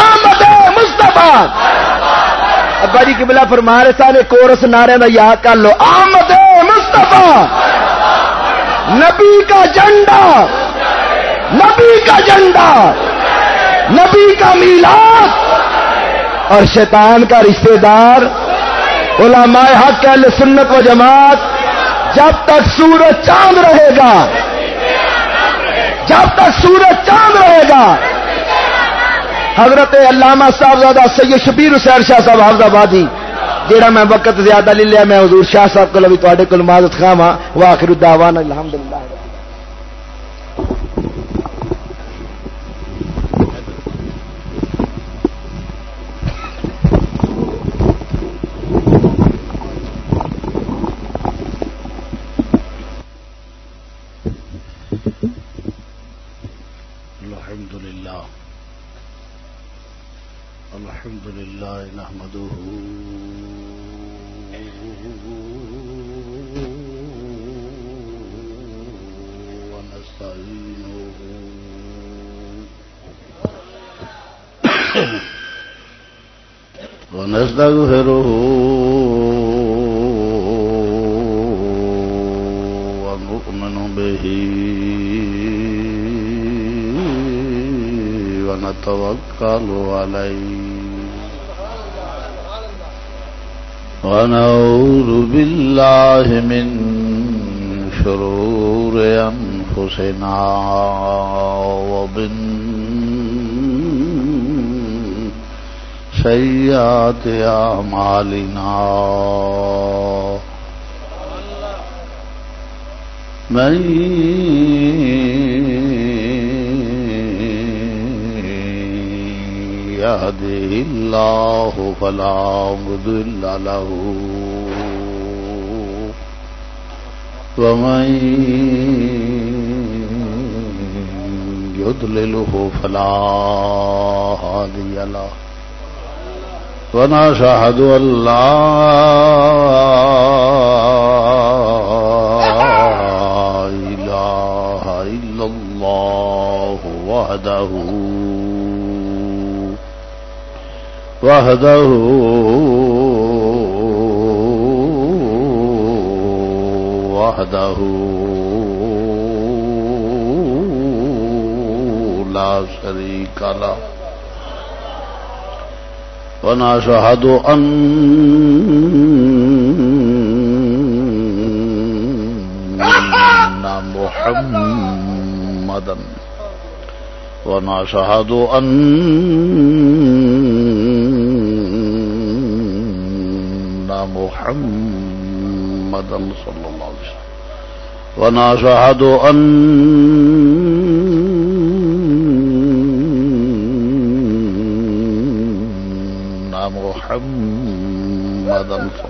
آمد مصطفیٰ. بڑی جی کی بلا فرما رہے سارے کورس نعرے میں یاد کر لو. آمد مصطفیٰ. نبی کا جنڈا نبی کا جنڈا نبی کا میلاد. اور شیطان کا رشتہ دار. علماء حق اہل سنت و جماعت جب تک سورج چاند رہے گا جب تک سورج چاند رہے گا۔ حضرت علامہ صاحبزادہ سید شبیر حسین شاہ صاحب حافظ آبادی جہاں میں وقت زیادہ لے لیا، میں حضور شاہ صاحب کو بھی تے کو معذت خاں ہاں واخر الدعوان الحمدللہ ونستغفره. ونؤمن به. ونتوكل عليه. ونعوذ بالله من شرور أنفسنا ومن سيئات أعمالنا. من يهده الله فلا مضل له. ومن يضلله فلا هادي له. ونشهد أن لا إله إلا الله وحده وحده وحده لا شريك له. ونشهد أن محمدا ونشهد أن محمدا صلى الله عليه وسلم. ونشهد أن محمدا صلى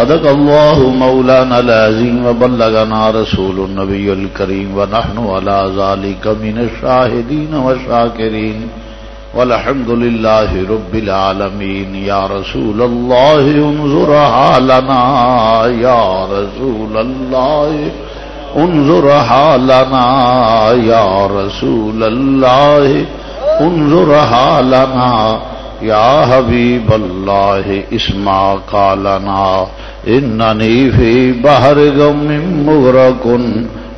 صدق الله مولانا العظيم وبلغنا رسول النبي الكريم ونحن على ذلك من الشاهدين والشاكرين والحمد لله رب العالمين يا رسول الله انظر حالنا يا رسول الله انظر حالنا يا رسول الله انظر حالنا يا حبيب الله اسمع قالنا إنني في بحر غم مغرق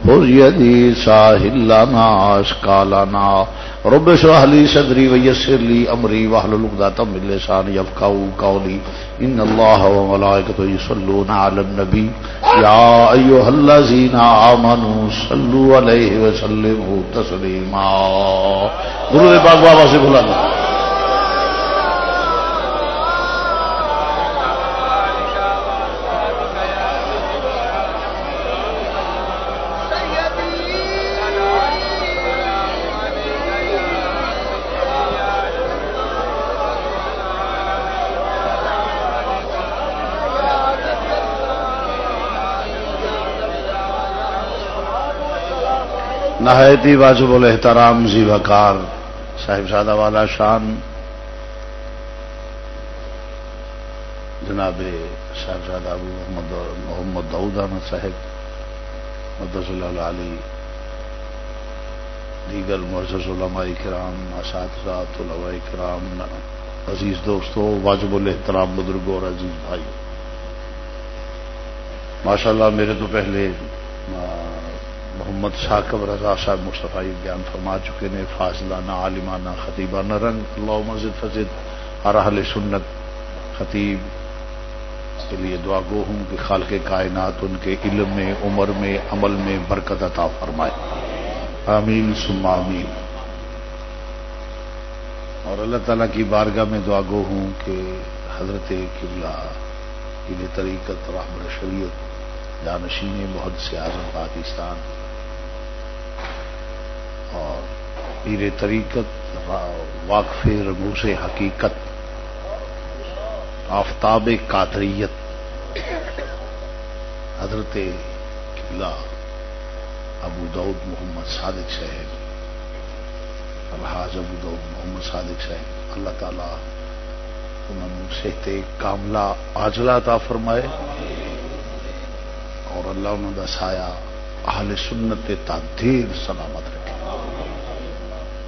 خذ يدي ساحل لنا اشكالنا رب اشرح لي صدري ويسر لي امري واحلل عقدة من لساني يفقهوا قولي. ان الله وملائكته يصلون على النبي. يا ايها الذين امنوا صلوا عليه وسلموا تسليما. گرو پاک بابا سے بلانا نہایتی واجب الحترام زی وکار صاحب زادہ والا شان۔ جناب صاحب صاحبزادہ ابو محمد محمد دعود احمد صاحب مدس اللہ علی، دیگر معزز علماء کرام، اساتذہ، طلباء کرام، عزیز دوستوں واجب الحترام بزرگ اور عزیز بھائی۔ ماشاءاللہ میرے تو پہلے محمد ثاقب رضا صاحب مصطفی بیان فرما چکے نے فاضلانہ، عالمانہ، خطیبانہ رنگ اللہ مسجد فضد ہر اہل سنت خطیب کے لیے دعا گو ہوں کہ خالق کائنات ان کے علم میں، عمر میں، عمل میں برکت عطا فرمائے۔ آمین سم آمین۔ اور اللہ تعالیٰ کی بارگاہ میں دعا گو ہوں کہ حضرت قبلہ کی طریقت رحمر شریعت، جانشین، بہت سے اعظم پاکستان اور پیر طریقت واقف رموس حقیقت، آفتاب قادریت۔ حضرت قبلہ ابو دعود محمد صادق صاحب الحاظ ابو دعود محمد صادق صاحب، اللہ تعالی انہوں صحت کاملہ آجلا تا فرمائے اور اللہ انہوں کا سایہ اہل سنت تعدیر سلامت رکھے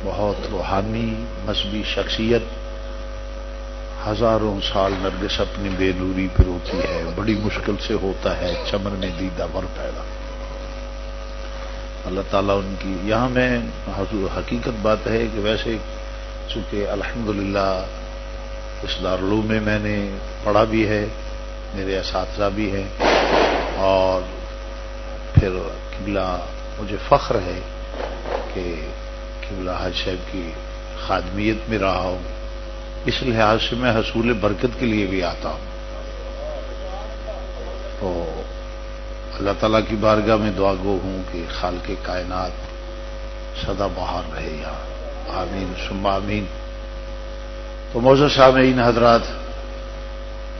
بہت روحانی مذہبی شخصیت ہزاروں سال نرگس اپنی بے نوری پہ ہوتی ہے، بڑی مشکل سے ہوتا ہے، چمن میں دیدہ بر پیدا۔ اللہ تعالیٰ ان کی، یہاں میں حقیقت بات ہے کہ ویسے چونکہ الحمدللہ اس دارالعلوم میں میں نے پڑھا بھی ہے، میرے اساتذہ بھی ہیں، اور پھر قبلہ مجھے فخر ہے کہ قبلہ حج صاحب کی خادمیت میں رہا ہوں۔ اس لحاظ سے میں حصول برکت کے لیے بھی آتا ہوں۔ تو اللہ تعالیٰ کی بارگاہ میں دعا گو ہوں کہ خال کے کائنات سدا بہار رہے یہاں آمین سما آمین۔ تو موزہ سامعین حضرات۔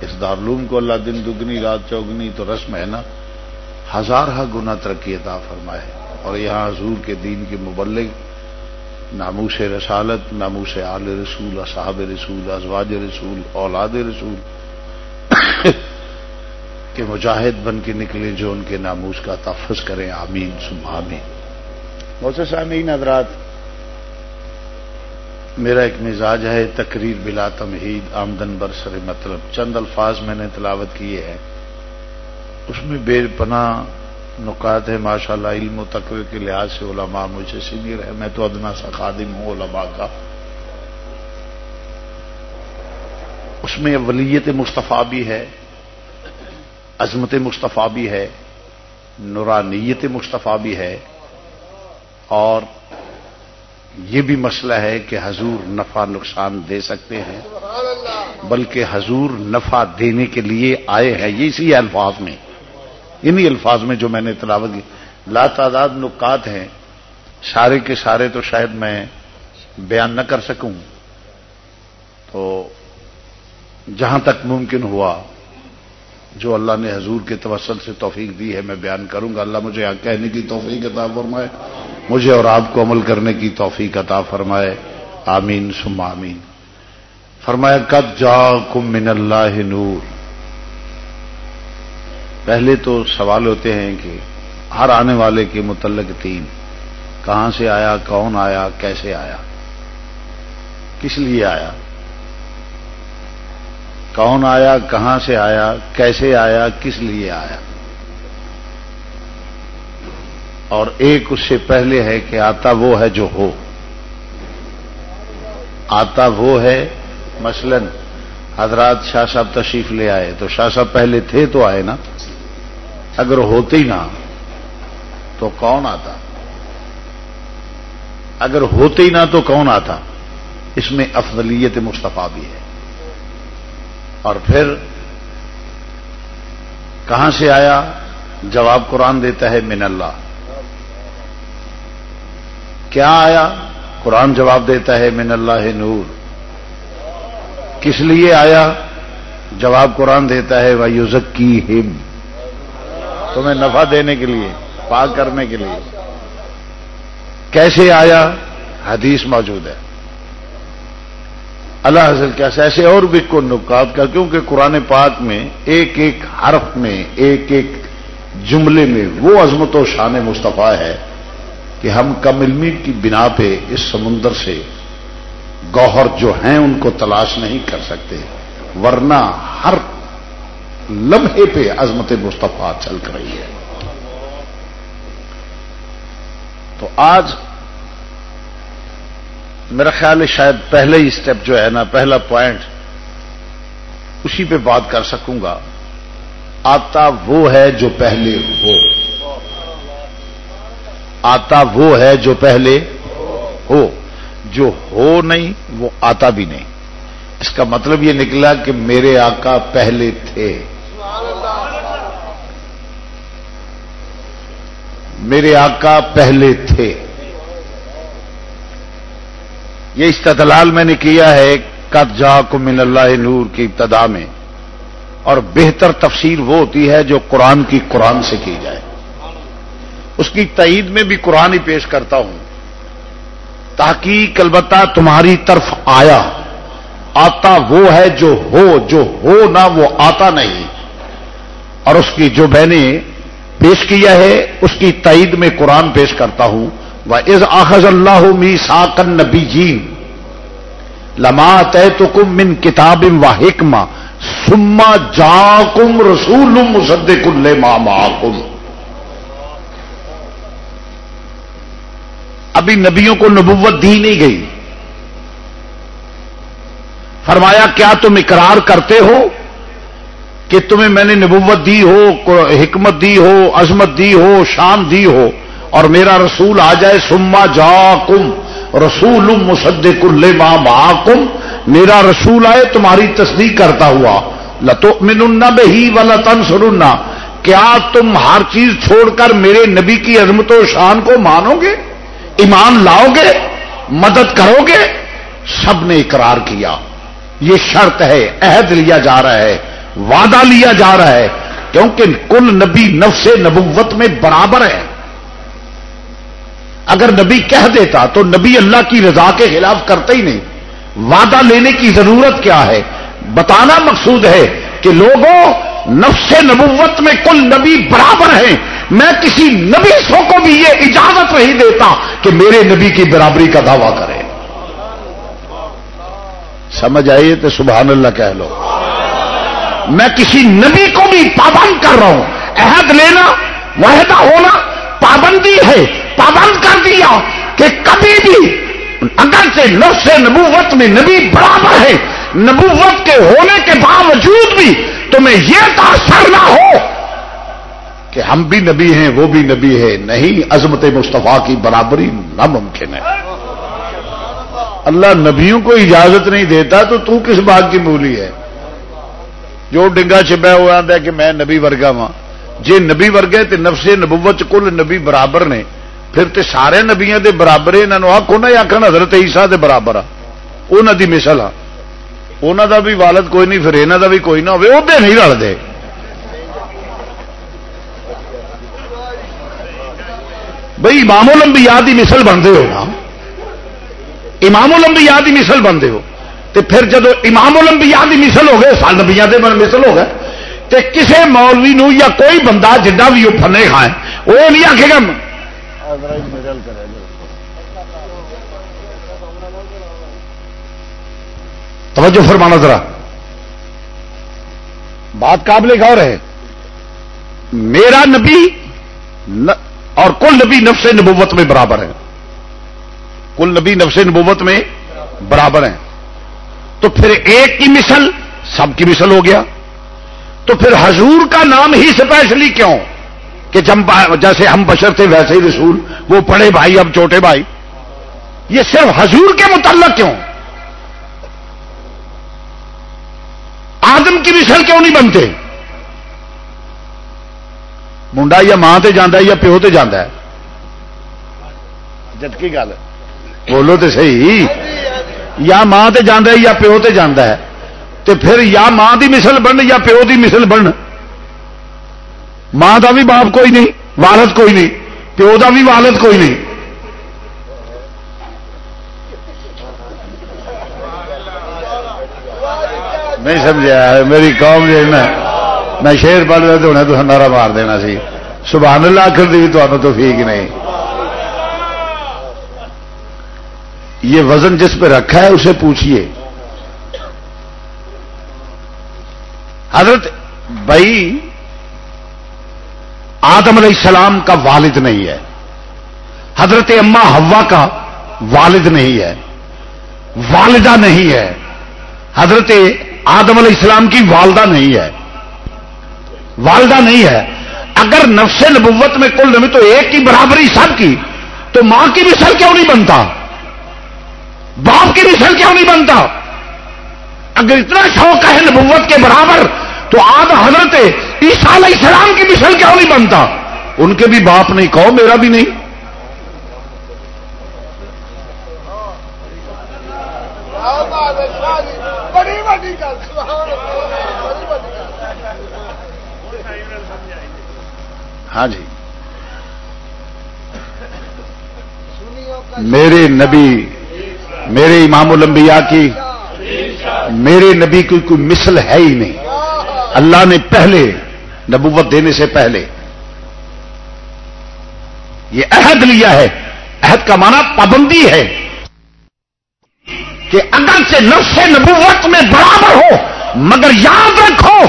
اس دارلوم کو اللہ دن دگنی، رات چوگنی تو رسم ہے نا۔ ہزار ہا گنا ترقی عطا فرمائے۔ اور یہاں حضور کے دین کے مبلغ ناموس رسالت، ناموس آل رسول، اصحاب رسول، ازواج رسول، اولاد رسول کے مجاہد بن کے نکلے جو ان کے ناموس کا تحفظ کریں۔ آمین سم آمین۔ موسیٰ سامین حضرات۔ میرا ایک مزاج ہے تقریر بلا تمہید، آمدن برسر مطلب۔ چند الفاظ میں نے تلاوت کیے ہیں۔ اس میں بے پناہ نکات ہے ماشاء اللہ علم و تقوی کے لحاظ سے علماء مجھے سینئر ہے میں تو ادنا سا خادم ہوں علماء کا۔ اس میں ولیت مصطفیٰ بھی ہے، عظمت مصطفیٰ بھی ہے، نورانیت مصطفیٰ بھی ہے۔ اور یہ بھی مسئلہ ہے کہ حضور نفع نقصان دے سکتے ہیں، بلکہ حضور نفع دینے کے لیے آئے ہیں۔ یہ اسی الفاظ میں۔ انہی الفاظ میں جو میں نے تلاوت کی۔ لا تعداد نکات ہیں۔ سارے کے سارے تو شاید میں بیان نہ کر سکوں۔ تو جہاں تک ممکن ہوا، جو اللہ نے حضور کے توسل سے توفیق دی ہے، میں بیان کروں گا۔ اللہ مجھے یہاں کہنے کی توفیق عطا فرمائے۔ مجھے اور آپ کو عمل کرنے کی توفیق عطا فرمائے۔ آمین سم آمین۔ فرمایا کب جا کم من اللہ نور۔ پہلے تو سوال ہوتے ہیں کہ ہر آنے والے کے متعلق تین کہاں سے آیا، کون آیا، کیسے آیا؟ کس لیے آیا؟ کون آیا، کہاں سے آیا، کیسے آیا، کس لیے آیا؟ اور ایک اس سے پہلے ہے کہ آتا وہ ہے جو ہو۔ آتا وہ ہے، مثلا حضرات شاہ صاحب تشریف لے آئے، تو شاہ صاحب پہلے تھے تو آئے نا؟ اگر ہوتے ہی نہ، تو کون آتا؟ اگر ہوتے ہی نہ، تو کون آتا؟ اس میں افضلیت مصطفیٰ بھی ہے۔ اور پھر کہاں سے آیا؟ جواب قرآن دیتا ہے، من اللہ۔ کیا آیا؟ قرآن جواب دیتا ہے، من اللہ نور۔ کس لیے آیا؟ جواب قرآن دیتا ہے وہ یوزک کی تمہیں نفع دینے کے لیے، پاک کرنے کے لیے۔ کیسے آیا؟ حدیث موجود ہے۔ اللہ حضرت کیسے ایسے اور بھی کو نکات کا، کیونکہ قرآن پاک میں ایک ایک حرف میں، ایک ایک جملے میں وہ عظمت و شان مصطفیٰ ہے کہ ہم کم علمی کی بنا پہ اس سمندر سے گوہر جو ہیں ان کو تلاش نہیں کر سکتے، ورنہ ہر لمحے پہ عظمت مصطفیٰ چل رہی ہے۔ تو آج میرا خیال ہے شاید پہلے ہی اسٹیپ جو ہے نا، پہلا پوائنٹ اسی پہ بات کر سکوں گا۔ آتا وہ ہے جو پہلے ہو۔ آتا وہ ہے جو پہلے ہو۔ جو ہو نہیں، وہ آتا بھی نہیں۔ اس کا مطلب یہ نکلا کہ میرے آقا پہلے تھے۔ میرے آقا پہلے تھے۔ یہ استدلال میں نے کیا ہے کد جا کو من اللہ نور کی ابتدا میں۔ اور بہتر تفسیر وہ ہوتی ہے جو قرآن کی قرآن سے کی جائے۔ اس کی تعید میں بھی قرآن ہی پیش کرتا ہوں۔ تحقیق البتہ تمہاری طرف آیا۔ آتا وہ ہے جو ہو جو ہو نہ وہ آتا نہیں۔ اور اس کی جو میں نے پیش کیا ہے، اس کی تعید میں قرآن پیش کرتا ہوں۔ وہ از آخذ اللہ می ساکن نبی جین لما طے تو کم من کتاب و حکمہ سما جا کم رسول مسد کل ابھی نبیوں کو نبوت دی نہیں گئی۔ فرمایا، کیا تم اقرار کرتے ہو؟ کہ تمہیں میں نے نبوت دی ہو حکمت دی ہو، عظمت دی ہو، شان دی ہو، اور میرا رسول آ جائے سما جا کم رسول مسد کل میرا رسول آئے، تمہاری تصدیق کرتا ہوا۔ لتو من بہی و سننا کیا تم ہر چیز چھوڑ کر میرے نبی کی عظمت و شان کو مانو گے؟ ایمان لاؤ گے؟ مدد کرو گے؟ سب نے اقرار کیا۔ یہ شرط ہے، عہد لیا جا رہا ہے۔ وعدہ لیا جا رہا ہے کیونکہ کل نبی نفس نبوت میں برابر ہے۔ اگر نبی کہہ دیتا تو نبی اللہ کی رضا کے خلاف کرتے ہی نہیں۔ وعدہ لینے کی ضرورت کیا ہے؟ بتانا مقصود ہے کہ لوگوں، نفس نبوت میں کل نبی برابر ہیں۔ میں کسی نبی سو کو بھی یہ اجازت نہیں دیتا کہ میرے نبی کی برابری کا دعویٰ کرے۔ سمجھ آئیے تو سبحان اللہ کہہ لو۔ میں کسی نبی کو بھی پابند کر رہا ہوں۔ عہد لینا معاہدہ ہونا پابندی ہے، پابند کر دیا کہ کبھی بھی اگر سے نفس نبوت میں نبی برابر ہے، نبوت کے ہونے کے باوجود بھی تمہیں یہ تاثر نہ ہو کہ ہم بھی نبی ہیں، وہ بھی نبی ہے۔ نہیں، عظمت مصطفیٰ کی برابری ناممکن ہے۔ اللہ نبیوں کو اجازت نہیں دیتا تو تو کس بات کی مولی ہے؟ جو ڈنگا چھپا ہوا آتا ہے کہ میں نبی ورگا وا جی نبی ورگے تو نفسے نبوت کل نبی برابر نے، پھر تے سارے نبیا دے برابر انہوں آخو نہ آخر حضرت عیسیٰ دے برابر آ۔ انہوں دی مثل آ۔ انہوں دا بھی والد کوئی نہیں، پھر یہاں دا بھی کوئی نہ ہوئے، وہ نہیں رلتے بھائی امام الانبیاء دی مثل بنتے ہو نا۔ امام الانبیاء دی مثل بنتے ہو۔ تو پھر جدو امام الانبیاء دی مثل ہو گئے سال نبیا دے مثل ہو گئے تو کسے مولوی نو یا کوئی بندہ جڈا بھی وہ فنے کھائے وہ نہیں آخے گا، توجہ فرمانا ذرا۔ بات قابل غور ہے۔ میرا نبی اور کل نبی نفس نبوت میں برابر ہے۔ کل نبی نفس نبوت میں برابر ہیں۔ تو پھر ایک کی مثل سب کی مثل ہو گیا۔ تو پھر حضور کا نام ہی اسپیشلی کیوں؟ کہ جیسے ہم بشر تھے ویسے ہی رسول، وہ پڑے بھائی، اب چھوٹے بھائی۔ یہ صرف حضور کے متعلق کیوں؟ آدم کی مثل کیوں نہیں بنتے؟ منڈا یا ماں تے جانا یا پیو تے جانا ہے؟ جٹکی گل بولو تو صحیح۔ یا ماں تے جانا ہے یا پیو تے جانا ہے۔ تے پھر یا ماں دی مثل بن یا پیو دی مثل بن۔ ماں دا بھی باپ کوئی نہیں، والد کوئی نہیں، پیو دا بھی والد کوئی نہیں۔ نہیں سمجھا، میری قوم جی میں میں شیر پڑھ رہا تو انہیں تو نعرہ مار دینا سی۔ سبحان اللہ، آخر دی بھی تمہیں توفیق نہیں۔ یہ وزن جس پہ رکھا ہے اسے پوچھئے۔ حضرت بھائی آدم علیہ السلام کا والد نہیں ہے۔ حضرت اما ہوا کا والد نہیں ہے۔ والدہ نہیں ہے۔ حضرت آدم علیہ السلام کی والدہ نہیں ہے۔ والدہ نہیں ہے۔ اگر نفس نبوت میں کل نمی تو ایک کی برابری سب کی، تو ماں کی مثل کیوں نہیں بنتا؟ باپ کی مثل کیوں نہیں بنتا؟ اگر اتنا شوق ہے نبوت کے برابر تو آد حضرت عیسیٰ علیہ السلام کی مثل کیوں نہیں بنتا؟ ان کے بھی باپ نہیں کہو میرا بھی نہیں؟ ہاں جی۔ میرے نبی میرے امام الانبیاء کی، میرے نبی کی کوئی مثل ہے ہی نہیں۔ اللہ نے پہلے نبوت دینے سے پہلے یہ عہد لیا ہے۔ عہد کا معنی پابندی ہے کہ اگر سے نفس نبوت میں برابر ہو، مگر یاد رکھو،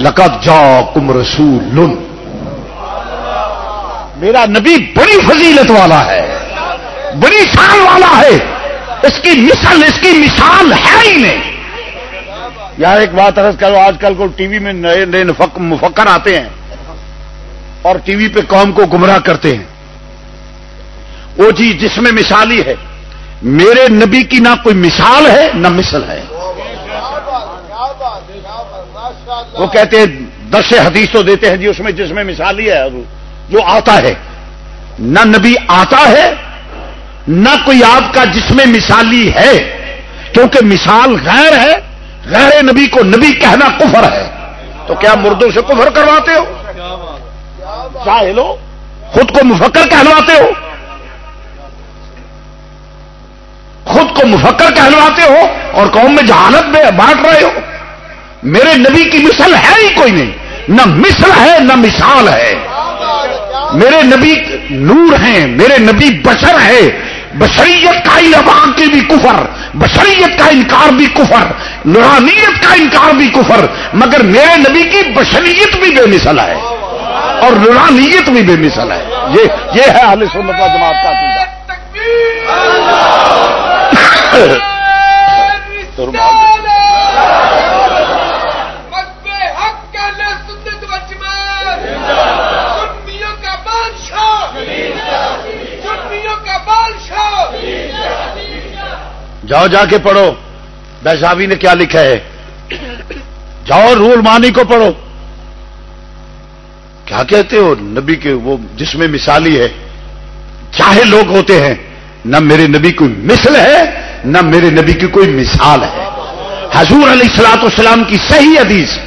لقد جا کم رسول۔ میرا نبی بڑی فضیلت والا ہے، بڑی شان والا ہے۔ اس کی مثل، اس کی مثال ہے ہی نہیں۔ یار ایک بات عرض کرو، آج کل کو ٹی وی میں نئے نئے مفکر آتے ہیں اور ٹی وی پہ قوم کو گمراہ کرتے ہیں۔ وہ جی جس میں مثالی ہے۔ میرے نبی کی نہ کوئی مثال ہے، نہ مثل ہے۔ وہ کہتے ہیں دس حدیث تو دیتے ہیں جی اس میں جس میں مثالی ہے، جو آتا ہے۔ نہ نبی آتا ہے نہ کوئی آپ کا جس میں مثالی ہے، کیونکہ مثال غیر ہے، غیر نبی کو نبی کہنا کفر ہے۔ تو کیا مردوں سے کفر کرواتے ہو؟ چاہے خود کو مفکر کہلواتے ہو؟ خود کو مفکر کہلواتے ہو اور قوم میں جہالت میں بانٹ رہے ہو؟ میرے نبی کی مثل ہے ہی کوئی نہیں۔ نہ مثل ہے، نہ مثال ہے۔ میرے نبی نور ہیں، میرے نبی بشر ہے بشریت کا کی بھی کفر بشریت کا انکار بھی کفر نورانیت کا انکار بھی کفر مگر میرے نبی کی بشریت بھی بے مثل ہے اور نورانیت بھی بے مثل ہے۔ یہ یہ ہے اہل سنت جماعت کا جاؤ جا کے پڑھو۔ بیسابی نے کیا لکھا ہے؟ جاؤ رول مانی کو پڑھو۔ کیا کہتے ہو نبی کے وہ جس میں مثالی ہے؟ چاہے لوگ ہوتے ہیں نہ میرے نبی کوئی مثل ہے نہ میرے نبی کی کوئی مثال ہے۔ حضور علیہ السلاط اسلام کی صحیح حدیث۔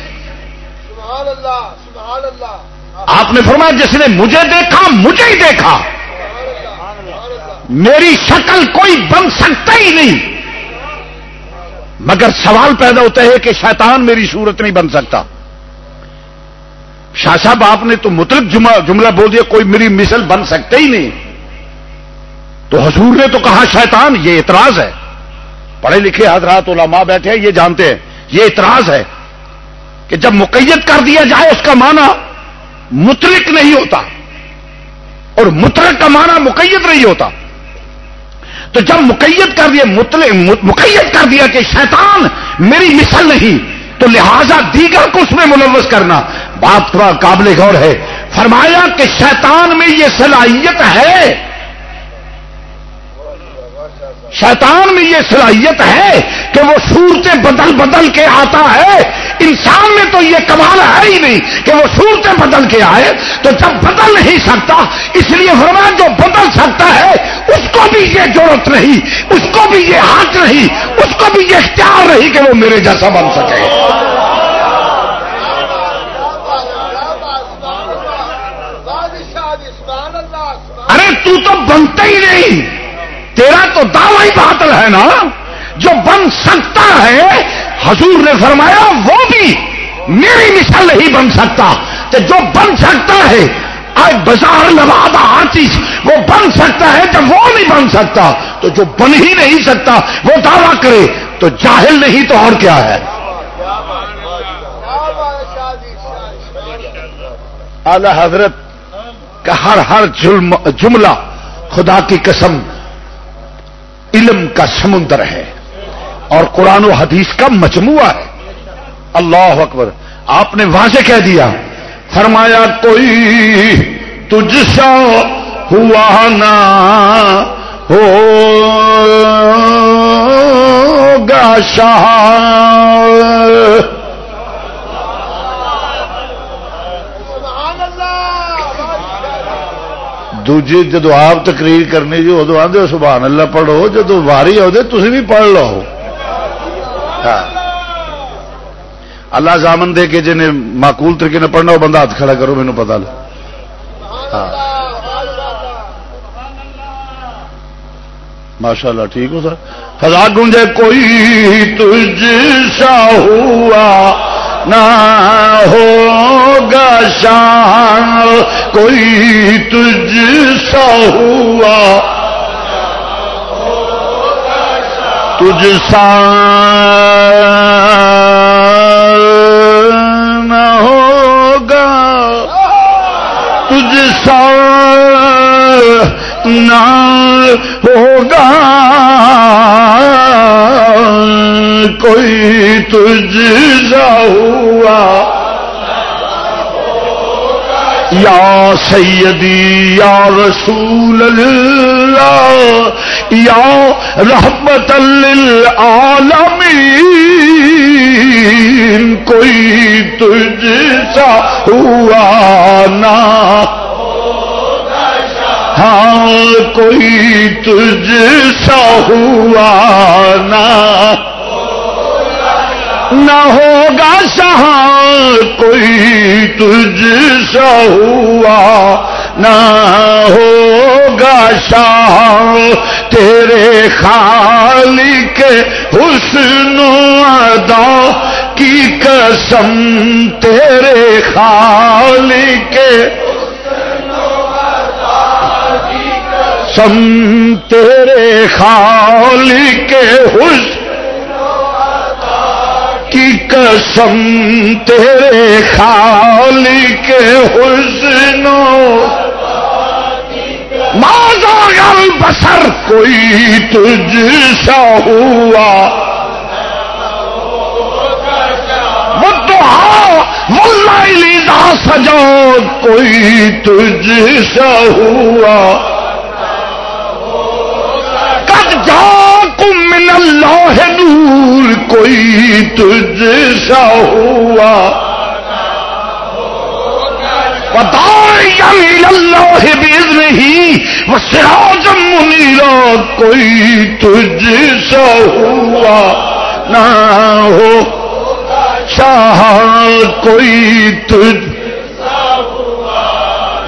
آپ نے فرمایا جس نے مجھے دیکھا مجھے ہی دیکھا۔ میری شکل کوئی بن سکتا ہی نہیں۔ مگر سوال پیدا ہوتا ہے کہ شیطان میری صورت نہیں بن سکتا۔ شاہ صاحب، آپ نے تو مطلب جملہ بول دیا، کوئی میری مثل بن سکتا ہی نہیں۔ تو حضور نے تو کہا، شیطان، یہ اعتراض ہے۔ پڑھے لکھے حضرات علماء بیٹھے یہ جانتے ہیں۔ یہ اعتراض ہے کہ جب مقید کر دیا جائے، اس کا معنی مترک نہیں ہوتا۔ اور مترک کا معنی مقید نہیں ہوتا۔ تو جب مقید کر دیا مقید کر دیا کہ شیطان میری مثل نہیں، تو لہذا دیگر کو اس میں ملوث کرنا بات تھوڑا قابل غور ہے۔ فرمایا کہ شیطان میں یہ صلاحیت ہے۔ شیطان میں یہ صلاحیت ہے کہ وہ صورتیں بدل بدل کے آتا ہے۔ انسان میں تو یہ کمال ہے ہی نہیں کہ وہ صورتیں بدل کے آئے، تو جب بدل نہیں سکتا، اس لیے فرمان جو بدل سکتا ہے، اس کو بھی یہ ضرورت نہیں، اس کو بھی یہ حق نہیں، اس کو بھی یہ اختیار نہیں کہ وہ میرے جیسا بن سکے۔ ارے، تو تو بنتا ہی نہیں۔ تیرا تو دعوی باطل ہے نا، جو بن سکتا ہے حضور نے فرمایا، وہ بھی میری مثال نہیں بن سکتا کہ جو بن سکتا ہے، آج بازار لوادہ ہر چیز وہ بن سکتا ہے جب وہ نہیں بن سکتا، تو جو بن ہی نہیں سکتا، وہ دعویٰ کرے، تو جاہل نہیں تو اور کیا ہے؟ اعلی حضرت کا ہر ہر جملہ خدا کی قسم علم کا سمندر ہے۔ اور قرآن و حدیث کا مجموعہ ہے۔ اللہ اکبر۔ آپ نے واضح کہہ دیا، فرمایا، کوئی تجھ سا ہوا نہ ہو گا شاہ۔ دوجے جدو آپ تقریر کرنے جو جی، ادو آدھے سبحان اللہ، پڑھو۔ جدو واری آدھے تھی بھی پڑھ لو۔ ہاں۔ اللہ زامن دے کے جنہیں معقول طریقے نے پڑھنا، وہ بندہ ہاتھ کھڑا کرو مینو پتا لو ہاں۔ ماشاء اللہ ٹھیک ہو سر فضا گنجے کوئی تجھ سا ہوا نہ ہوگا شان کوئی تجھ سا ہوا تجھ سا نہ ہوگا تجھ سا نہ ہوگا کوئی تجھ ہوا یا سیدی یا رسول اللہ یا رحمت للعالمین، کوئی تجھ سا ہوا نا ہاں کوئی تجھ سا ہوا نا نہ ہوگا شہاں، کوئی تجھ سا ہوا نہ ہوگا شاہ تیرے خالی کے حسن ادا کی قسم تیرے خالی کے سم تیرے خالی کے حسن کی قسم تیرے خالی کے حسن ماضا گل بسر کوئی تجھ سا ہوا۔ وہ سجا کوئی تجھ سا ہوا۔ کب جا من اللہ نور، کوئی تجھ سا ہوا۔ وہ سراج منیرا کوئی تجھ سا ہوا نہ ہو۔ شاہ، کوئی تجھ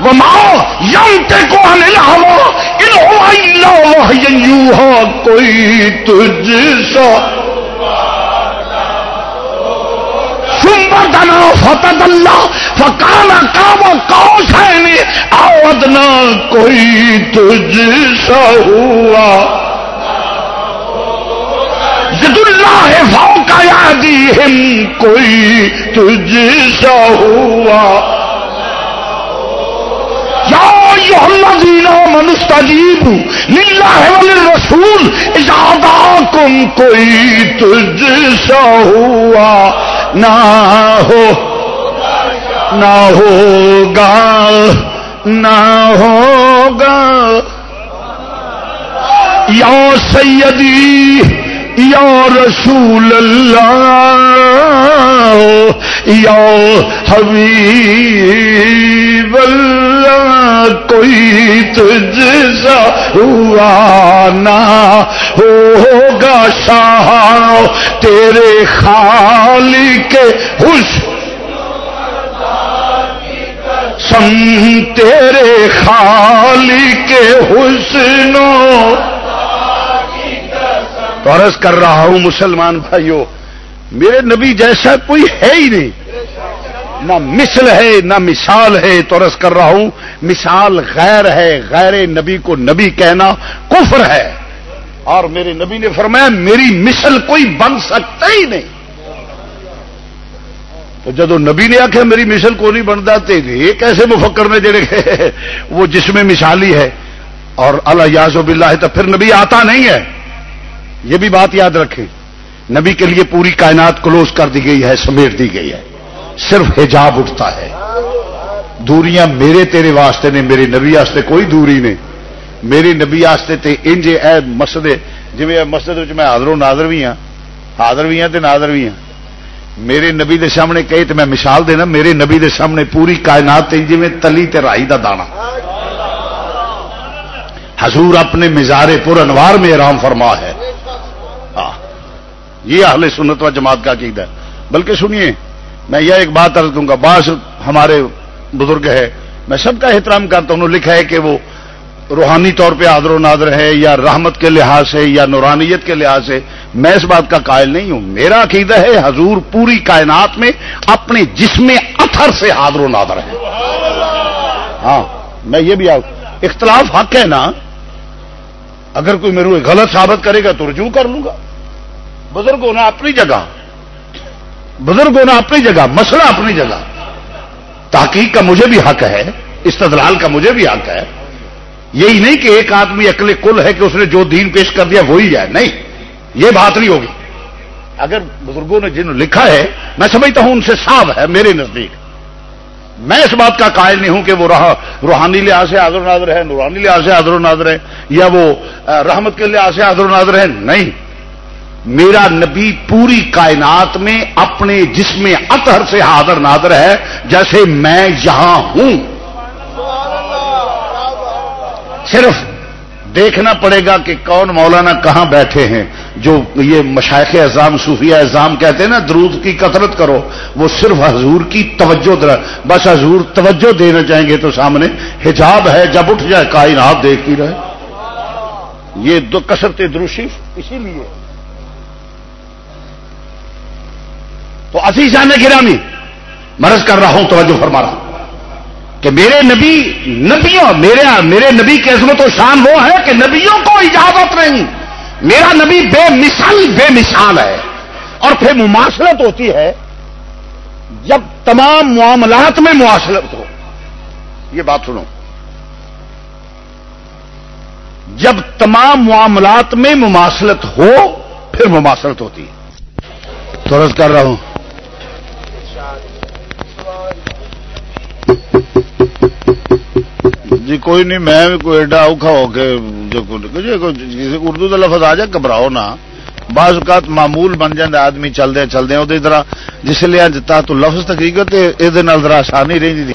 وما ينطق عن الهوى ان کوئی تجھ سا ثم دنا فتح اللہ فتدلى فقال قام قوسين او ادنى کوئی تجھ سا ہوا۔ ید اللہ فوق یادیہم کوئی تجھ سا ہوا۔ منستجیب للہ والرسول اجادا کم کوئی تجھ سا ہوا۔ نہ ہو۔ نہ ہوگا نہ ہوگا۔ یا سیدی، یا رسول اللہ، یا حبیب اللہ، کوئی تجھ سا ہوا نہ ہوگا، شاہ، تیرے خالی کے خوش سم تیرے خالی کے حسنوں۔ عرض کر رہا ہوں مسلمان بھائیوں میرے نبی جیسا کوئی ہے ہی نہیں۔ نہ مثل ہے، نہ مثال ہے۔ تو رس کر رہا ہوں، مثال غیر ہے، غیر نبی کو نبی کہنا کفر ہے۔ اور میرے نبی نے فرمایا، میری مثل کوئی بن سکتا ہی نہیں۔ تو جدو نبی نے آخیا میری مثل کو نہیں بنتا تو یہ کیسے مفکر نے جڑے وہ جس میں مثالی ہے اور اللہ یاز و بلّہ تو پھر نبی آتا نہیں ہے۔ یہ بھی بات یاد رکھیں۔ نبی کے لیے پوری کائنات کلوز کر دی گئی ہے، سمیٹ دی گئی ہے۔ صرف حجاب اٹھتا ہے۔ دوریاں میرے تیرے واسطے نے میری نبی واسطے کوئی دوری نہیں۔ میری نبی واسطے تے انج اے مسجد جی مسجد میں حاضر و ناظر بھی ہاں حاضر بھی ہاں تے ناظر بھی ہاں۔ میرے نبی دے سامنے کہے تو میں مثال دینا، میرے نبی دے سامنے پوری کائنات جی میں تلی تے رائی دا دانا۔ حضور اپنے مزارے پر انوار میں آرام فرما ہے۔ یہ اہل سنت و جماعت کا عقیدہ ہے۔ بلکہ سنیے، میں یہ ایک بات ارد دوں گا، بعض ہمارے بزرگ ہے میں سب کا احترام کرتا ہوں لکھا ہے کہ وہ روحانی طور پہ آدر و نادر ہے یا رحمت کے لحاظ سے یا نورانیت کے لحاظ سے، میں اس بات کا قائل نہیں ہوں۔ میرا عقیدہ ہے حضور پوری کائنات میں اپنے جسم اتھر سے حاضر و نادر ہے ہاں میں یہ بھی اختلاف حق ہے نا، اگر کوئی میرے غلط ثابت کرے گا تو رجوع کر لوں گا۔ بزرگ ہونا اپنی جگہ بزرگ ہونا اپنی جگہ، مسئلہ اپنی جگہ۔ تحقیق کا مجھے بھی حق ہے، استدلال کا مجھے بھی حق ہے۔ یہی نہیں کہ ایک آدمی اکلے کل ہے کہ اس نے جو دین پیش کر دیا وہی ہے۔ نہیں، یہ بات نہیں ہوگی۔ اگر بزرگوں نے جن لکھا ہے، میں سمجھتا ہوں ان سے صاف ہے، میرے نزدیک۔ میں اس بات کا قائل نہیں ہوں کہ وہ روحانی لحاظ سے آدر و نادر ہے نورانی لحاظ سے آدر و نادر ہے یا وہ رحمت کے لحاظ سے آدر و نادر ہے نہیں۔ میرا نبی پوری کائنات میں اپنے جسم اطہر سے حاضر نادر ہے، جیسے میں یہاں ہوں۔ صرف دیکھنا پڑے گا کہ کون مولانا کہاں بیٹھے ہیں، جو یہ مشائق اعظام صوفیہ اعظام کہتے ہیں نا، درود کی کثرت کرو، وہ صرف حضور کی توجہ در بس حضور توجہ دینا چاہیں گے تو سامنے حجاب ہے، جب اٹھ جائے کائنات دیکھتی رہے۔ یہ دو کثرت دروشیف اسی لیے۔ تو عزیزان گرامی، مرض کر رہا ہوں، توجہ فرما رہا ہوں۔ کہ میرے نبی نبیوں، میرے میرے نبی کی عظمت و شان وہ ہے کہ نبیوں کو اجازت نہیں۔ میرا نبی بے مثال بے مثال ہے۔ اور پھر مماثلت ہوتی ہے جب تمام معاملات میں مواصلت ہو۔ یہ بات سنو۔ جب تمام معاملات میں مماثلت ہو، پھر مماثلت ہوتی ہے۔ تو رض کر رہا ہوں جی کوئی نہیں میں بھی کوئی ایڈا اوکھا ہو کے جو کسی اردو کا لفظ آ جائے گھبراؤ نا بعض اوقات معمول بن جائے آدمی چلدے چلدے وہ طرح۔ جس لیے جتا تو لفظ تقریبت یہ ذرا آسانی رہی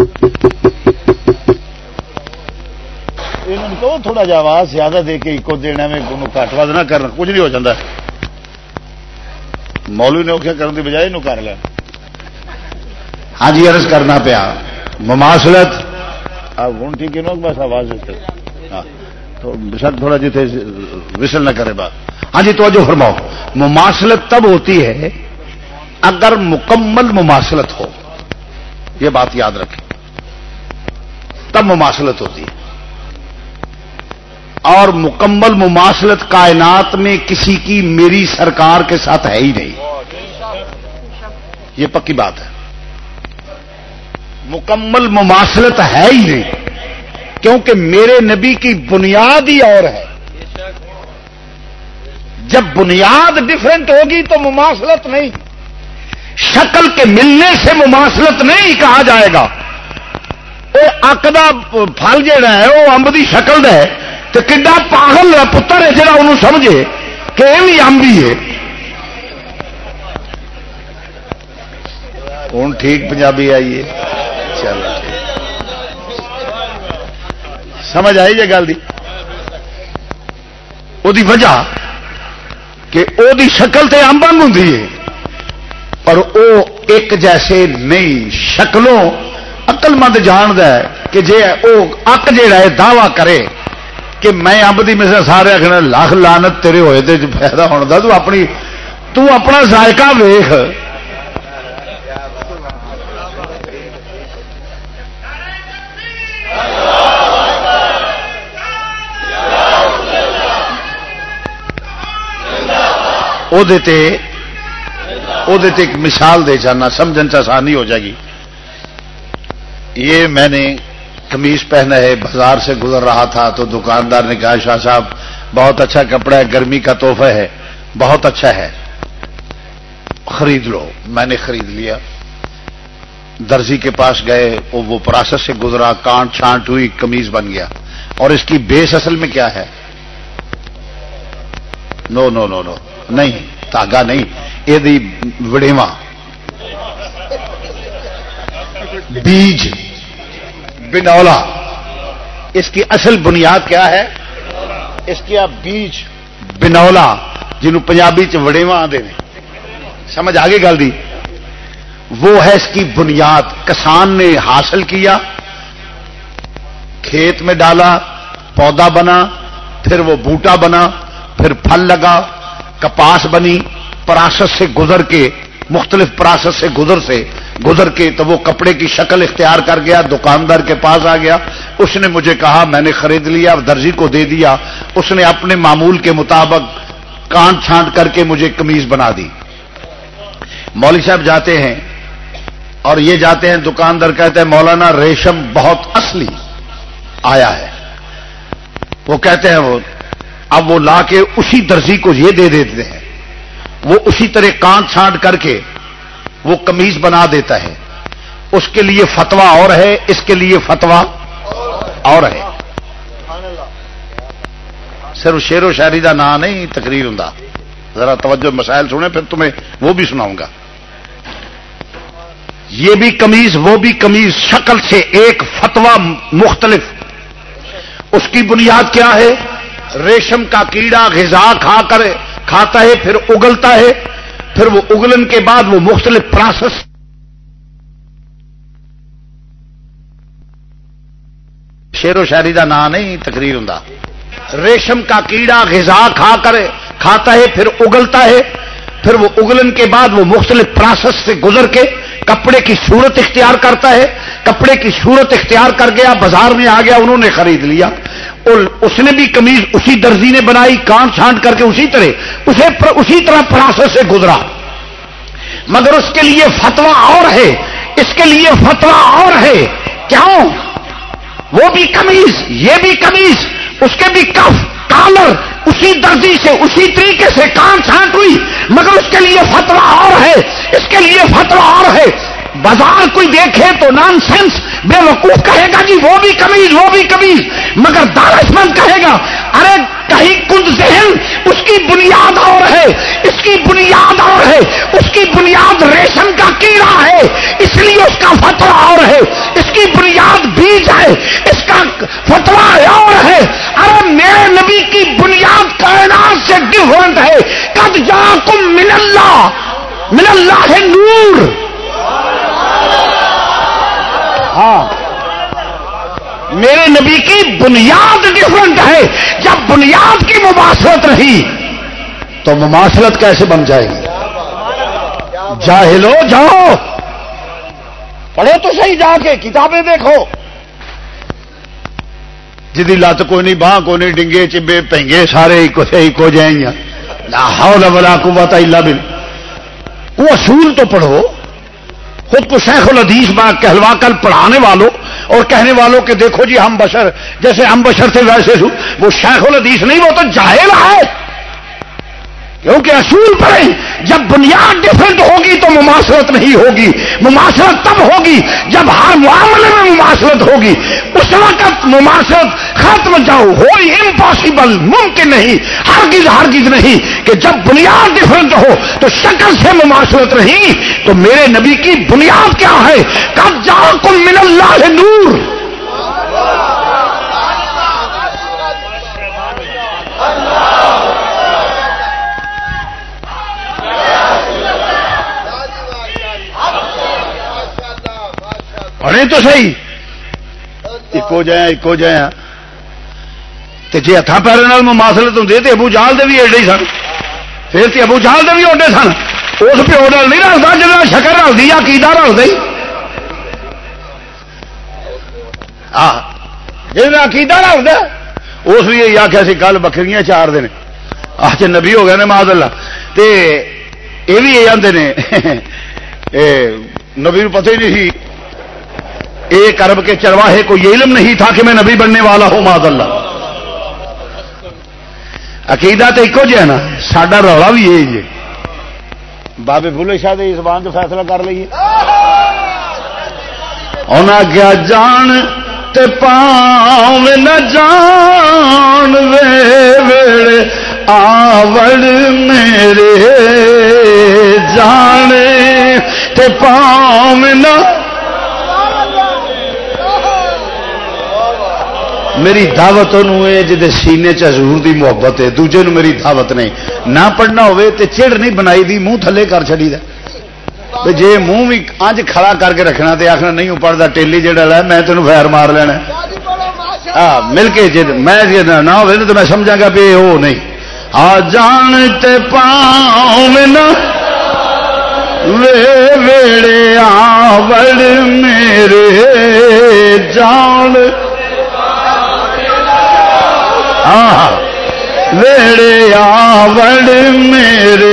تھوڑا جا آواز زیادہ دے کے ایک دینا میں کٹ ود نہ کرنا کچھ نہیں ہو جاتا مولوی نے اوکھا کرنے کی بجائے کر لیا ہاں جی عرض کرنا پیا۔ مماثلت ہوں ٹھیک ہے نا بس آواز ہاں۔ تو شک تھوڑا جیتے وسل نہ کرے بات۔ ہاں جی تو جو فرماؤ۔ مماثلت تب ہوتی ہے اگر مکمل مماثلت ہو۔ یہ بات یاد رکھیں۔ تب مماثلت ہوتی ہے۔ اور مکمل مماثلت کائنات میں کسی کی میری سرکار کے ساتھ ہے ہی نہیں۔ یہ پکی بات ہے۔ مکمل مماثلت ہے ہی نہیں۔ کیونکہ میرے نبی کی بنیاد ہی اور ہے۔ جب بنیاد ڈفرینٹ ہوگی تو مماثلت نہیں۔ شکل کے ملنے سے مماثلت نہیں کہا جائے گا۔ وہ اک کا پل جہا ہے، وہ امب کی شکل ہے۔ تو کڈا پاگل پتر ہے جا سمجھے کہ یہ بھی امب ہی ہے۔ ہوں ٹھیک پنجابی آئیے چل سمجھ آئی جی گل دی؟ وجہ کہ او دی شکل تے امبنگ ہوں پر او ایک جیسے نہیں، شکلوں اقل مند جاند ہے کہ جے او اک جا دعوی کرے کہ میں امب کی مثلا سارے آخر لاکھ لانت تیرے ہوئے فائدہ ہونے کا تو اپنی، تو اپنا ذائقہ ویخ ایک مثال دے جانا سمجھن سے آسانی ہو جائے گی یہ میں نے کمیز پہنا ہے بازار سے گزر رہا تھا تو دکاندار نے کہا شاہ صاحب بہت اچھا کپڑا ہے گرمی کا تحفہ ہے بہت اچھا ہے خرید لو میں نے خرید لیا درزی کے پاس گئے وہ پروسیس سے گزرا کانٹ چھانٹ ہوئی کمیز بن گیا اور اس کی بیس اصل میں کیا ہے نو نو نو نو نہیں، تاگا نہیں، یہ وڑےواں بیج بنولا اس کی اصل بنیاد کیا ہے؟ اس کی آپ بیج بنولا جنہوں پنجابی چڑےواں آدھے سمجھ آگے گل دی؟ وہ ہے اس کی بنیاد۔ کسان نے حاصل کیا، کھیت میں ڈالا، پودا بنا، پھر وہ بوٹا بنا، پھر پھل لگا کپاس بنی پراسس سے گزر کے، مختلف پراسس سے گزر سے، گزر کے تو وہ کپڑے کی شکل اختیار کر گیا، دکاندار کے پاس آ گیا۔ اس نے مجھے کہا، میں نے خرید لیا درجی کو دے دیا۔ اس نے اپنے معمول کے مطابق کانٹ چھانٹ کر کے مجھے کمیز بنا دی۔ مولوی صاحب جاتے ہیں اور یہ جاتے ہیں، دکاندار کہتے ہیں، مولانا ریشم بہت اصلی آیا ہے۔ وہ کہتے ہیں، وہ اب وہ لا کے اسی درزی کو یہ دے دیتے ہیں۔ وہ اسی طرح کان چھانٹ کر کے وہ کمیز بنا دیتا ہے۔ اس کے لیے فتوا اور ہے، اس کے لیے فتوا اور ہے۔ صرف شیر و شاعری کا نام نہیں، تقریر ہوں ذرا توجہ مسائل سنے پھر تمہیں وہ بھی سناؤں گا۔ یہ بھی کمیز وہ بھی کمیز شکل سے ایک فتوا مختلف۔ اس کی بنیاد کیا ہے؟ ریشم کا کیڑا غذا کھا کر کھاتا ہے، پھر اگلتا ہے، پھر وہ اگلن کے بعد وہ مختلف پروسیس شیر و شاعری کا نام نہیں، تقریر ہوں ریشم کا کیڑا غذا کھا کر کھاتا ہے، پھر اگلتا ہے، پھر وہ اگلن کے بعد وہ مختلف پروسیس سے گزر کے کپڑے کی صورت اختیار کرتا ہے۔ کپڑے کی صورت اختیار کر گیا، بازار میں آ گیا، انہوں نے خرید لیا۔ اس نے بھی کمیز اسی درزی نے بنائی، کان چھانٹ کر کے اسی طرح، اسے اسی طرح پروسیس سے گزرا۔ مگر اس کے لیے فتوا اور ہے، اس کے لیے فتوا اور ہے۔ کیوں؟ وہ بھی کمیز یہ بھی کمیز اس کے بھی کف، کالر اسی درجی سے، اسی طریقے سے کان چھانٹ ہوئی۔ مگر اس کے لیے فتوا اور ہے، اس کے لیے فتوا اور ہے۔ بازار کوئی دیکھے تو نان سینس بے وقوف کہے گا جی وہ بھی کمیز وہ بھی کمیز مگر دانش مند کہے گا، ارے کہیں کند ذہن اس کی بنیاد اور ہے، اس کی بنیاد اور ہے، اس کی بنیاد ریشم کا کیڑا ہے، اس لیے اس کا فتوا اور ہے، اس کی بنیاد بیج ہے، اس کا فتوا اور ہے۔ ارے میرے نبی کی بنیاد کائنات سے ڈفرنٹ ہے۔ کب جا من اللہ من اللہ ہے نور۔ ہاں۔ میرے نبی کی بنیاد ڈفرنٹ ہے۔ جب بنیاد کی مماثلت رہی، تو مماثلت کیسے بن جائے گی؟ جاہلو جاؤ۔ پڑھو تو صحیح جا کے، کتابیں دیکھو۔ جدی لت کوئی نہیں باہ کو نہیں، ڈنگے چبے پہنگے سارے ایک ہو جائیں گے۔ ولا قوت الا بالله وہ اصول تو پڑھو۔ خود کو شیخ الحدیث بات کہلوا کر پڑھانے والوں اور کہنے والوں کہ دیکھو جی ہم بشر جیسے ہم بشر تھے ویسے وہ شیخ الحدیث نہیں، وہ تو جاہل ہے۔ کیونکہ اصول پڑھیں جب بنیاد ڈفرنٹ ہوگی تو مماثلت نہیں ہوگی۔ مماثلت تب ہوگی جب ہر معاملے میں مماثلت ہوگی۔ اس وقت مماثلت ختم جاؤ ہو امپاسبل ممکن نہیں، ہرگز ہرگز نہیں کہ جب بنیاد ڈفرنٹ ہو تو شکل سے مماثلت نہیں۔ تو میرے نبی کی بنیاد کیا ہے؟ کب جاؤ کل من اللہ نور۔ پڑھے تو صحیح۔ ایک ہو جائیں، ایک ہو جائیں۔ جی ہاتھ پیروں مماثلت ہوں تو ابو جال دے بھی ایڈے ہی سن۔ پھر تو ابو جہل بھی اوڈے سن۔ اس پیو نال نہیں رلتا جا شکر رلتی یا کیدا رلتا جا کیدا رلتا اس بھی یہی آخیا سی، کل بکریاں چار دن۔ آج نبی ہو گئے ماد اللہ۔ تے یہ بھی یہ آتے نے۔ نبی پتہ ہی نہیں سی۔ ایک ارب کے چرواہے کو یہ علم نہیں تھا کہ میں نبی بننے والا ہوں ماد اللہ۔ عقیدہ تو ایک جہ نا سڈا رولا بھی یہ جی بابے بھولے شاہ اس بان جو فیصلہ کر لیے انہیں کیا جان تے پاؤں نہ جان وے ویڑے آوڑ میرے جانے تے پاؤں نہ میری دعوت جی سینے چور دی محبت ہے دوجے نو میری دعوت نہیں۔ نہ پڑھنا ہوئے تے چڑ نہیں بنائی دی منہ تھلے کر چڑی دا۔ جے منہ بھی اج کھڑا کر کے رکھنا تے آخنا نہیں پڑھتا ٹیلی جہا میں تینوں فیر مار لینا ہاں مل کے جی میں نہ ہو تو میں سمجھا گا بھی وہ نہیں۔ آ جان تے پاؤں وے ویڑے آوڑ میرے جان۔ ویڑے آوڑ میرے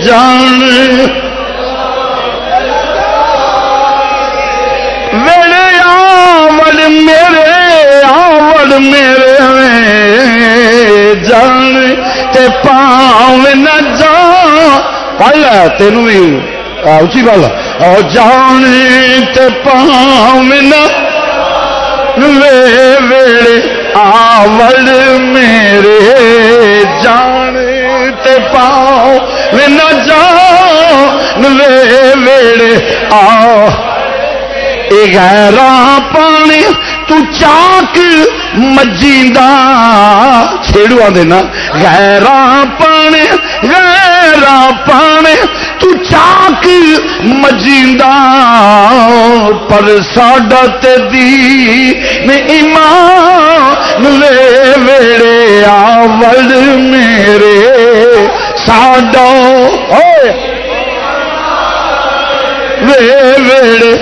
جان ویڑے آوڑ میرے آوڑ میرے جان تے پاؤں نہ جان پہلا تینوں بھی اچھی گل اور جان تے پاؤں نہ وے ویڑے آوڑ میرے جان تے پاؤ نہ جان وے ویڑے آ گہرا پانی تو چاک مجیندہ چھیڑو آدھے نا۔ گہرا پانی گہرا پانی تو چاک مجیندہ پر ساڈا تے دی میں ایمان لے ویڑے آوڑ میرے ساڈا وے ویڑے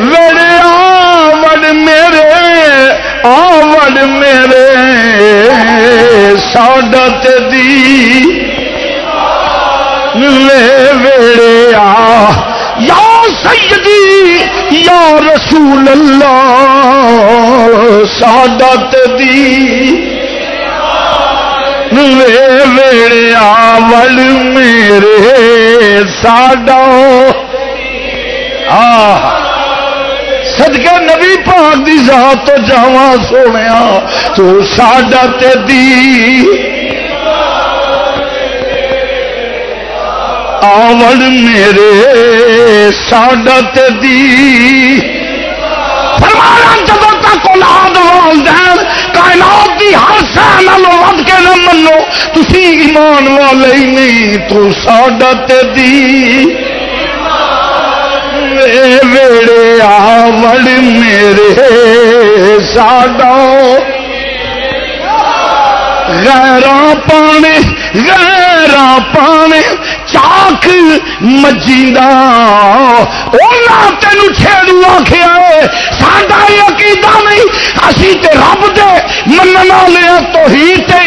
ویڑے آوڑ میرے آوڑ میرے ساڈا تے دی ویڑے آ سیدی، یا رسول اللہ سادت دی۔ ویڑے آوڑ میرے ساڈا۔ سدکے نبی پاک دی ذات تو جاوا سونے تو ساڈا تے دی۔ آوڑ میرے ساڈت دی۔ فرمانا جب تک اولاد والدین کائنات دی ہر سہ ود کے نہ منو تھی ایمان والے ہی نہیں، تو ساڈت دی۔ ویڑے آوڑ میرے ساڈا غیرہ پانے غیرہ پانے چاک مجیدہ۔ تین چھیڑو آخیا ساڈا عقیدہ نہیں۔ اسی تے رب دے مننا لیا تو ہی تے۔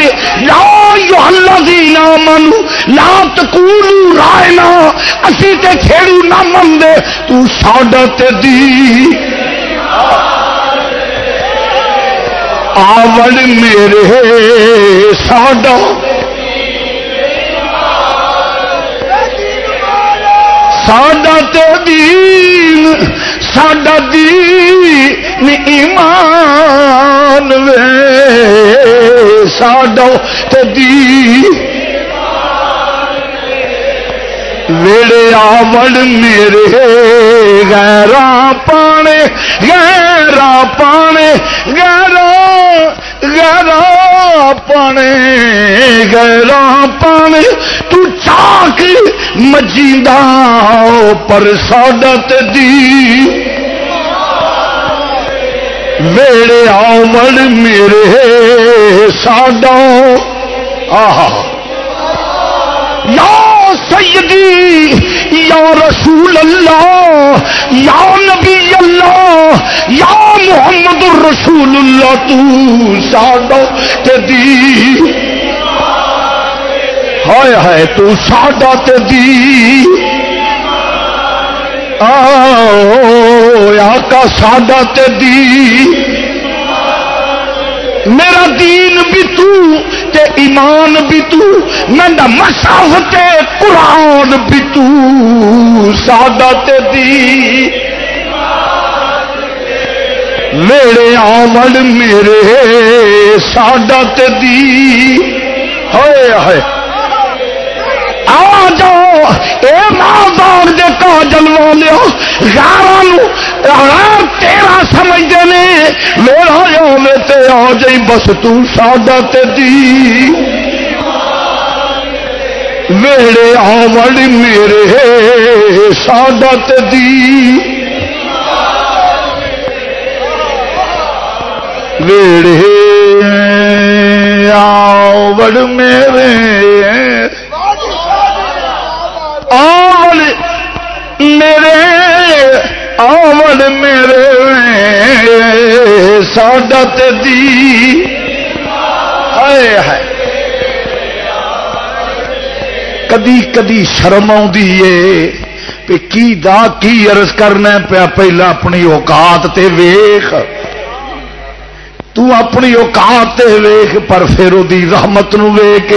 لا یو اللہ دی نا منو لا تکولو رائنا۔ اسی تے چھیڑو نہ من دے تو ساڈا تے دی آوڑ میرے ساڈا۔ ساڈا تو دین ساڈا دین ایمان وے ساڈا تو دین ویڑے آوڑ میرے گیرا پانے گیرا پانے گیرا گیرا پانے گیرا پانے چاک مجیدہ پر سادت دی۔ ویڑے آوڑ میرے ساڈا یا سیدی، یا رسول اللہ، یا نبی اللہ، یا محمد الرسول اللہ، تو ساڈا تے دی۔ ہائے ہائے تو ساڈا تے دی آقا ساڈا تے دی میرا دین بھی تو تے ایمان بھی تو میرا مساف تے قرآن بھی تو۔ ساڈا تے دی میرے آمد میرے، ساڈا تے دی ہوئے ہوئے آ جاؤ اے ماں دے کاجل والے گارا تیرا سمجھتے نے میرا تے آ جائی بس تو ساڈا تے دی ویڑے آوڑ میرے ساڈا تے دی ویڑے آوڑ میرے آوڑ میرے آوڑ میرے ساڈا تے دی ہائے ہائے کدی کدی شرم آ کی دا کی عرض کرنا پیا پہلا اپنی اوقات تے ویخ تو اپنی اوقات ویخ پر پھر وہ رحمت نو ویخ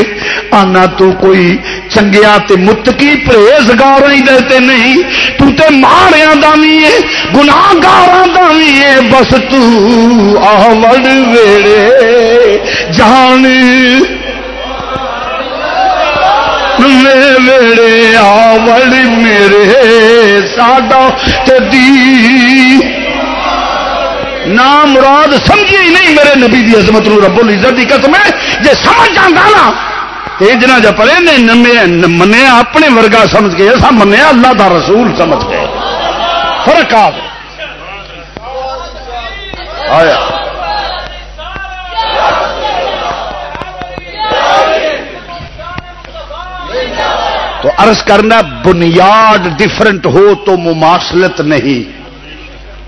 آنا تو کوئی چنگیا تے متکی پرہیزگار ہی دیتے نہیں۔ تو تے ماریا دا بھی ہے گناگار دا بھی ہے۔ بس تو آمد ویڑے، جان ویڑے آمد میرے ساڈا تے دی۔ نام مراد سمجھی ہی نہیں میرے نبی دی عظمت نو، رب العزت کی قسم ہے۔ جے سمجھ جانا نا جنا جا پڑے نے منیا اپنے ورگا سمجھ کے ایسا منیا اللہ دا رسول سمجھ گئے فرق آ آیا۔ تو عرض کرنا، بنیاد ڈفرنٹ ہو تو مماثلت نہیں۔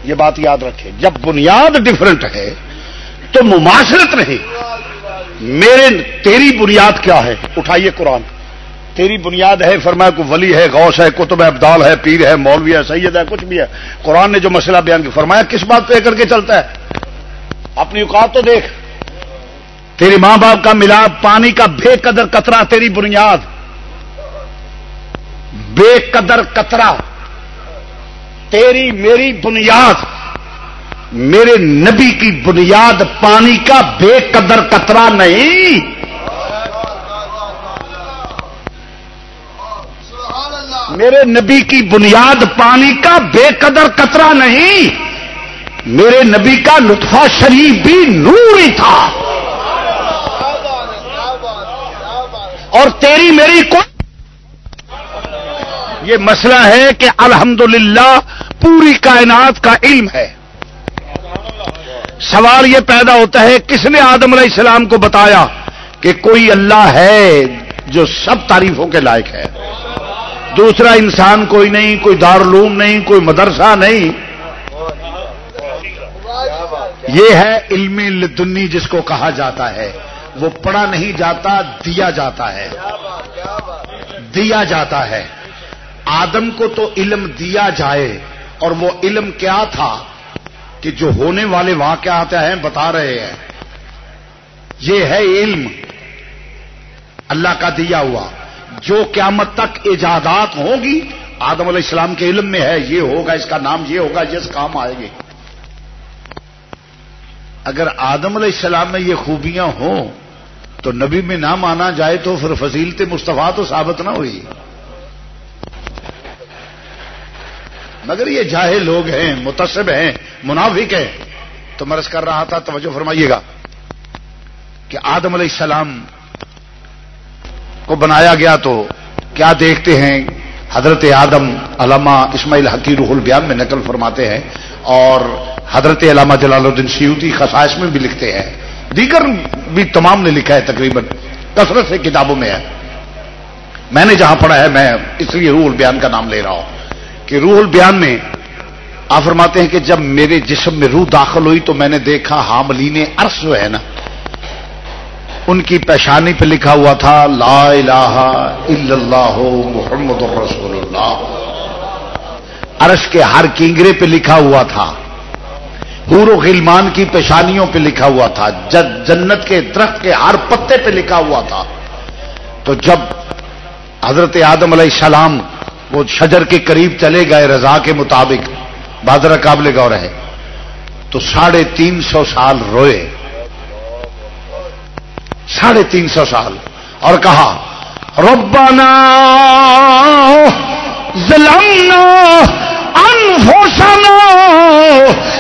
یہ بات یاد رکھے جب بنیاد ڈفرنٹ ہے، تو مماثلت نہیں۔ میرے، تیری بنیاد کیا ہے؟ اٹھائیے قرآن۔ تیری بنیاد ہے، فرمایا کو ولی ہے، غوث ہے کتب ابدال ہے، پیر ہے، مولوی ہے، سید ہے، کچھ بھی ہے۔ قرآن نے جو مسئلہ بیان کیا، فرمایا کس بات پہ کر کے چلتا ہے؟ اپنی اوقات تو دیکھ۔ تیری ماں باپ کا ملاپ پانی کا بے قدر کترا تیری بنیاد۔ بے قدر کترا تیری میری بنیاد، میرے نبی کی بنیاد پانی کا بے قدر کترا نہیں۔ میرے نبی کی بنیاد پانی کا بے قدر کترا نہیں۔ میرے نبی کا لطفہ شریف بھی نور ہی تھا۔ اور تیری میری کوئی یہ مسئلہ ہے کہ الحمدللہ پوری کائنات کا علم ہے۔ سوال یہ پیدا ہوتا ہے، کس نے آدم علیہ السلام کو بتایا کہ کوئی اللہ ہے جو سب تعریفوں کے لائق ہے؟ دوسرا، انسان کوئی نہیں، کوئی دارالعلوم نہیں، کوئی مدرسہ نہیں۔ یہ ہے علم لدنی جس کو کہا جاتا ہے۔ وہ پڑھا نہیں جاتا، دیا جاتا ہے۔ دیا جاتا ہے۔ آدم کو تو علم دیا جائے۔ اور وہ علم کیا تھا کہ جو ہونے والے واقعات ہیں بتا رہے ہیں۔ یہ ہے علم۔ اللہ کا دیا ہوا۔ جو قیامت تک ایجادات ہوگی آدم علیہ السلام کے علم میں ہے۔ یہ ہوگا، اس کا نام یہ ہوگا، جس کام آئے گی۔ اگر آدم علیہ السلام میں یہ خوبیاں ہوں، تو نبی میں نہ مانا جائے تو پھر فضیلت مصطفیٰ تو ثابت نہ ہوئی۔ مگر یہ جاہے لوگ ہیں، متصب ہیں، منافق ہیں۔ تو مرض کر رہا تھا، توجہ فرمائیے گا کہ آدم علیہ السلام کو بنایا گیا تو کیا دیکھتے ہیں؟ حضرت آدم علامہ اسماعیل حقی روح البیان میں نقل فرماتے ہیں اور حضرت علامہ جلال الدین سیوتی خصائص میں بھی لکھتے ہیں۔ دیگر بھی تمام نے لکھا ہے، تقریباً کثرت سے کتابوں میں ہے۔ میں نے جہاں پڑھا ہے، میں اس لیے روح البیان کا نام لے رہا ہوں۔ کہ روح البیان میں آپ فرماتے ہیں کہ جب میرے جسم میں روح داخل ہوئی تو میں نے دیکھا حاملین عرص جو ہے نا، ان کی پیشانی پہ لکھا ہوا تھا، لا الہ الا اللہ محمد رسول اللہ۔ عرش کے ہر کینگرے پہ لکھا ہوا تھا، حور و غلمان کی پیشانیوں پہ لکھا ہوا تھا جنت کے درخت کے ہر پتے پہ لکھا ہوا تھا۔ تو جب حضرت آدم علیہ السلام وہ شجر کے قریب چلے گئے رضا کے مطابق۔ بادر قابل گور ہے۔ تو ساڑھے تین سو سال روئے۔ ساڑھے تین سو سال۔ اور کہا، ربنا ظلمنا انفسنا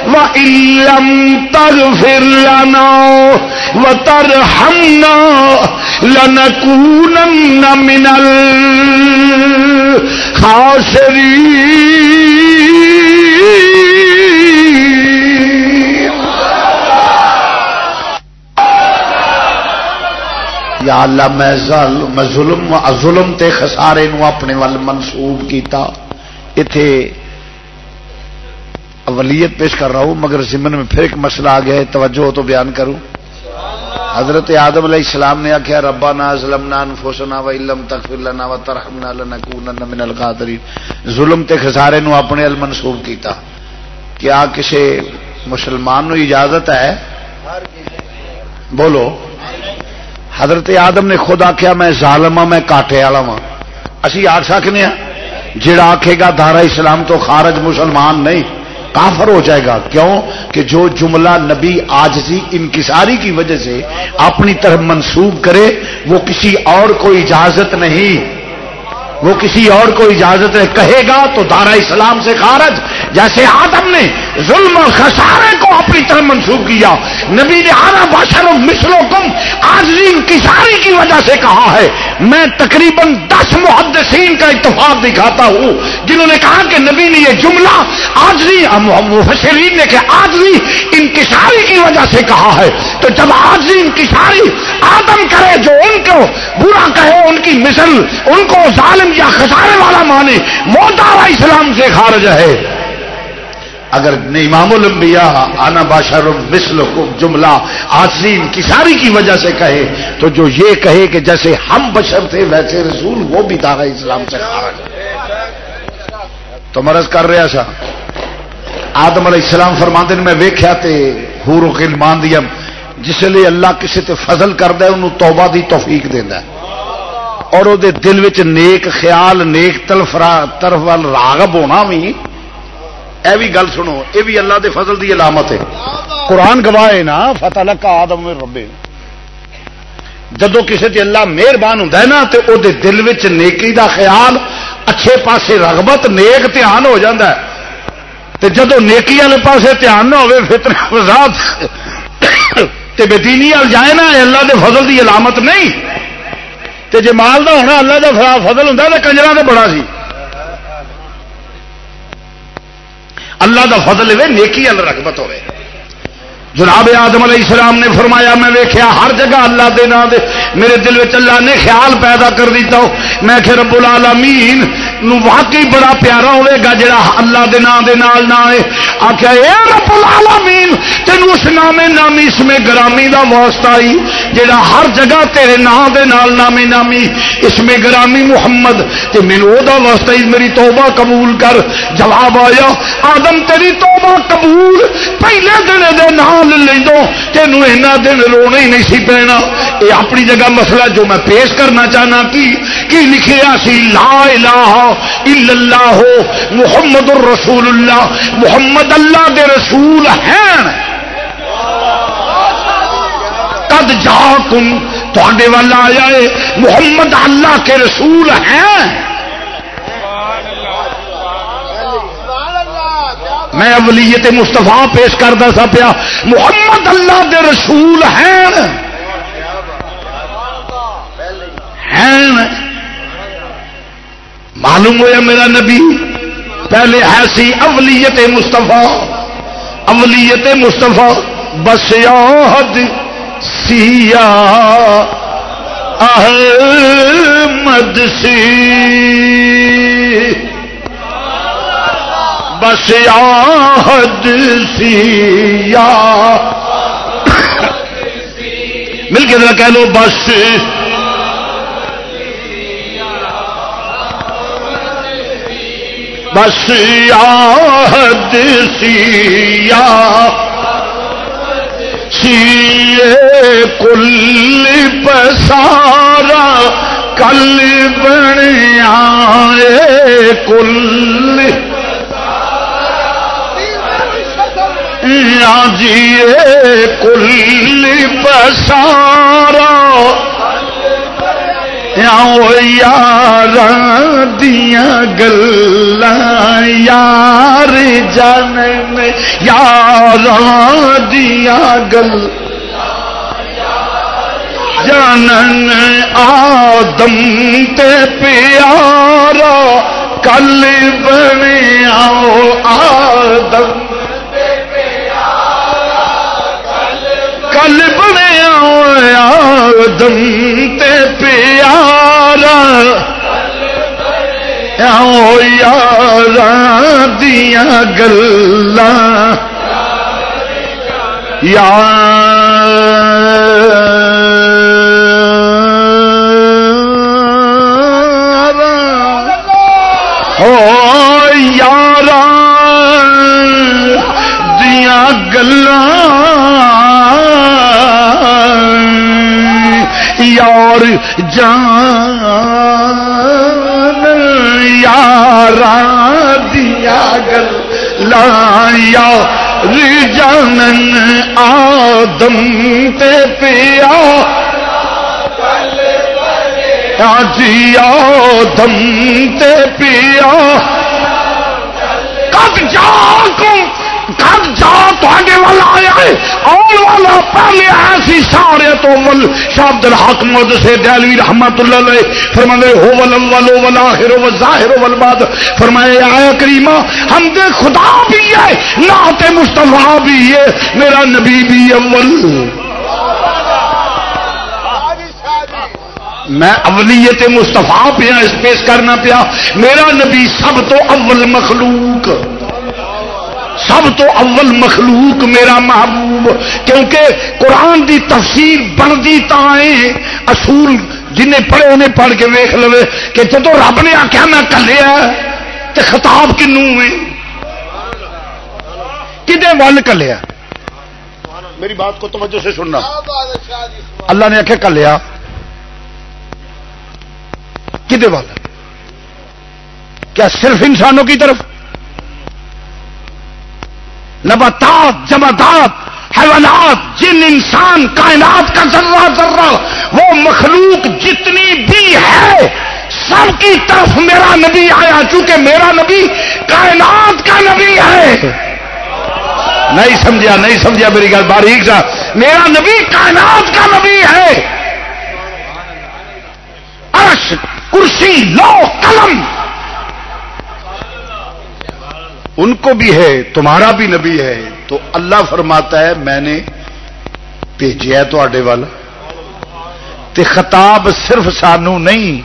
وإن لم تغفر لنا وترحمنا لنكونن من الخاسرين یا اللہ، میں ظلم ظلم تے خسارے نو اپنے وال منسوب کیتا۔ اتے اولیت پیش کر رہا ہوں، مگر زمن میں پھر ایک مسئلہ آ گیا ہے، توجہ تو بیان کروں۔ حضرت آدم علیہ السلام نے آخیا ربا نا ظلم نا انفوسنا و علم تغفر لنا و ترحمنا لنکونن من القادرین ظلم تے خسارے نو اپنے ال منسوب کیتا۔ کیا کسی مسلمان نو اجازت ہے؟ بولو۔ حضرت آدم نے خود آخیا میں ظالم ہاں میں کاٹے والا وا اسی آخ سکنے ہاں جڑا آخے گا دارا اسلام تو خارج مسلمان نہیں۔ کافر ہو جائے گا۔ کیوں؟ کہ جو جملہ نبی آجزی انکساری کی وجہ سے اپنی طرف منسوب کرے، وہ کسی اور کو اجازت نہیں۔ وہ کسی اور کو اجازت کہے گا تو دارا اسلام سے خارج۔ جیسے آدم نے ظلم اور خسارے کو اپنی طرف منسوخ کیا، نبی نے آنا باشر مسلو کم آج کساری کی وجہ سے کہا ہے۔ میں تقریباً دس محدثین کا اتفاق دکھاتا ہوں، جنہوں نے کہا کہ نبی نے یہ جملہ آج مفسرین نے کہ آج انکساری کی وجہ سے کہا ہے۔ تو جب آج انکساری آدم کرے جو ان کو برا کہے، ان کی مثل، ان کو ظالم یا خسارے والا مانے موتارا اسلام سے خارج ہے۔ اگر امام الانبیاء آنا باشر مثل جملہ آسین کساری کی وجہ سے کہے، تو جو یہ کہے کہ جیسے ہم بشر تھے، ویسے رسول وہ بھی دارا اسلام سے خارج ہے تو مرض کر رہا سا آدم علیہ السلام فرماندے، میں ویخیا تے حور و غلمان دیا جس لیے اللہ کسی تے فضل کرتا ہے انہوں توبہ دی توفیق دینا ہے اور وہ دل وچ نیک خیال، نیک تلفرا طرف وال راغب ہونا بھی، اے بھی گل سنو، اے بھی اللہ دے فضل دی علامت ہے۔ قرآن گواہ ہے نا فتح کا آدم ربے جدو کسی تے اللہ مہربان ہوں نا تو او دے دل وچ نیکی دا خیال، اچھے پاسے رغبت، نیک دھیان ہو جاتا ہے۔ تے جدو نیکی والے پاسے دھیان نہ ہوئے فطر فساد، تے بے دینی جائے نا اللہ دے فضل دی علامت نہیں۔ تے جے مال دا ہونا اللہ دا فضل ہوں تو کنجرا تو بڑا سی۔ اللہ دا فضل ہے نیکی ال رغبت ہوئے جناب آدم علیہ السلام نے فرمایا، میں ویکیا ہر جگہ اللہ دے نام دے، میرے دل میں اللہ نے خیال پیدا کر دیتا ہو میں کہ رب العالمین، نو واقعی بڑا پیارا ہوئے گا جڑا اللہ دے نام دے نال نہ ہے آخیا اے رب العالمین تین اس نام نامی، اس میں گرامی دا واسطہ آئی جڑا ہر جگہ تیرے نام دے نال نامی نامی، اس میں گرامی محمد، تے مینو دا واسطہ ہی میری توبہ قبول کر۔ جواب آیا، آدم تیری توبہ قبول پہلے دن دے نام لے دو تینوں اینا دن رونا ہی نہیں سی پینا یہ اپنی جگہ مسئلہ جو میں پیش کرنا چاہنا کی کی لکھیا سی لا الہ الا اللہ محمد الرسول اللہ محمد اللہ دے رسول ہیں قد جا کم تے والا آیا ہے محمد اللہ کے رسول ہیں میں اولیت مستفا پیش کرتا سا پیا۔ محمد اللہ دے رسول ہیں۔ معلوم ہوا میرا نبی؟ پہلے ہے سی اولیت مستفا اولیت مستفا بس سیا احمد سی۔ بس یاد سی یا مل کے ذرا کہہ لو، بس۔ بس یاد سی یا سی کل پسارا، کل بنیا کل۔ جی کل پسارا یار دیا گلا یار جان یار دیا گل جانن آدم تے پیارا. کل بنیا آدم آدم تے پیارا۔ یار دیا گلا ہو یار دیا گلا یار جان یار دیا گلا یار جانن آدم تے پیا۔ جی آدم تے پیا۔ کب جا کو کب جا تے والا آیا ہے۔ آن والا پہلے آیا سی سارے تو مل شابد الحق مد سے دہلوی رحمت اللہ علیہ فرمانے ہو ول اول ول اخر و ظاہر ول بعد فرمائے آیا کریمہ، ہم دے خدا بھی ہے، نعت مصطفیٰ بھی ہے، میرا نبی بھی اول۔ میں اولیت مستفا پیا اس پیش کرنا پیا، میرا نبی سب تو اول مخلوق۔ سب تو اول مخلوق میرا محبوب، کیونکہ قرآن دی تفسیر بنتی تائیں اصول جنہیں پڑھے انہیں پڑھ کے ویخ لو کہ جدو رب نے آخیا میں کلیا تو خطاب کنو ہے؟ کدے ول کلیا میری بات کو توجہ سے سننا۔ اللہ نے آخیا کلیا کدے وال کیا صرف انسانوں کی طرف؟ نباتات، جمادات، حیوانات، جن، انسان، کائنات کا ذرہ ذرہ، وہ مخلوق جتنی بھی ہے، سب کی طرف میرا نبی آیا، چونکہ میرا نبی کائنات کا نبی ہے۔ نہیں سمجھا نہیں سمجھا میری گل، باریک سا۔ میرا نبی کائنات کا نبی ہے۔ عرش، کرسی لو قلم۔ ان کو بھی ہے، تمہارا بھی نبی ہے، تو اللہ فرماتا ہے، میں نے بھیجا تے وال خطاب صرف سانو نہیں،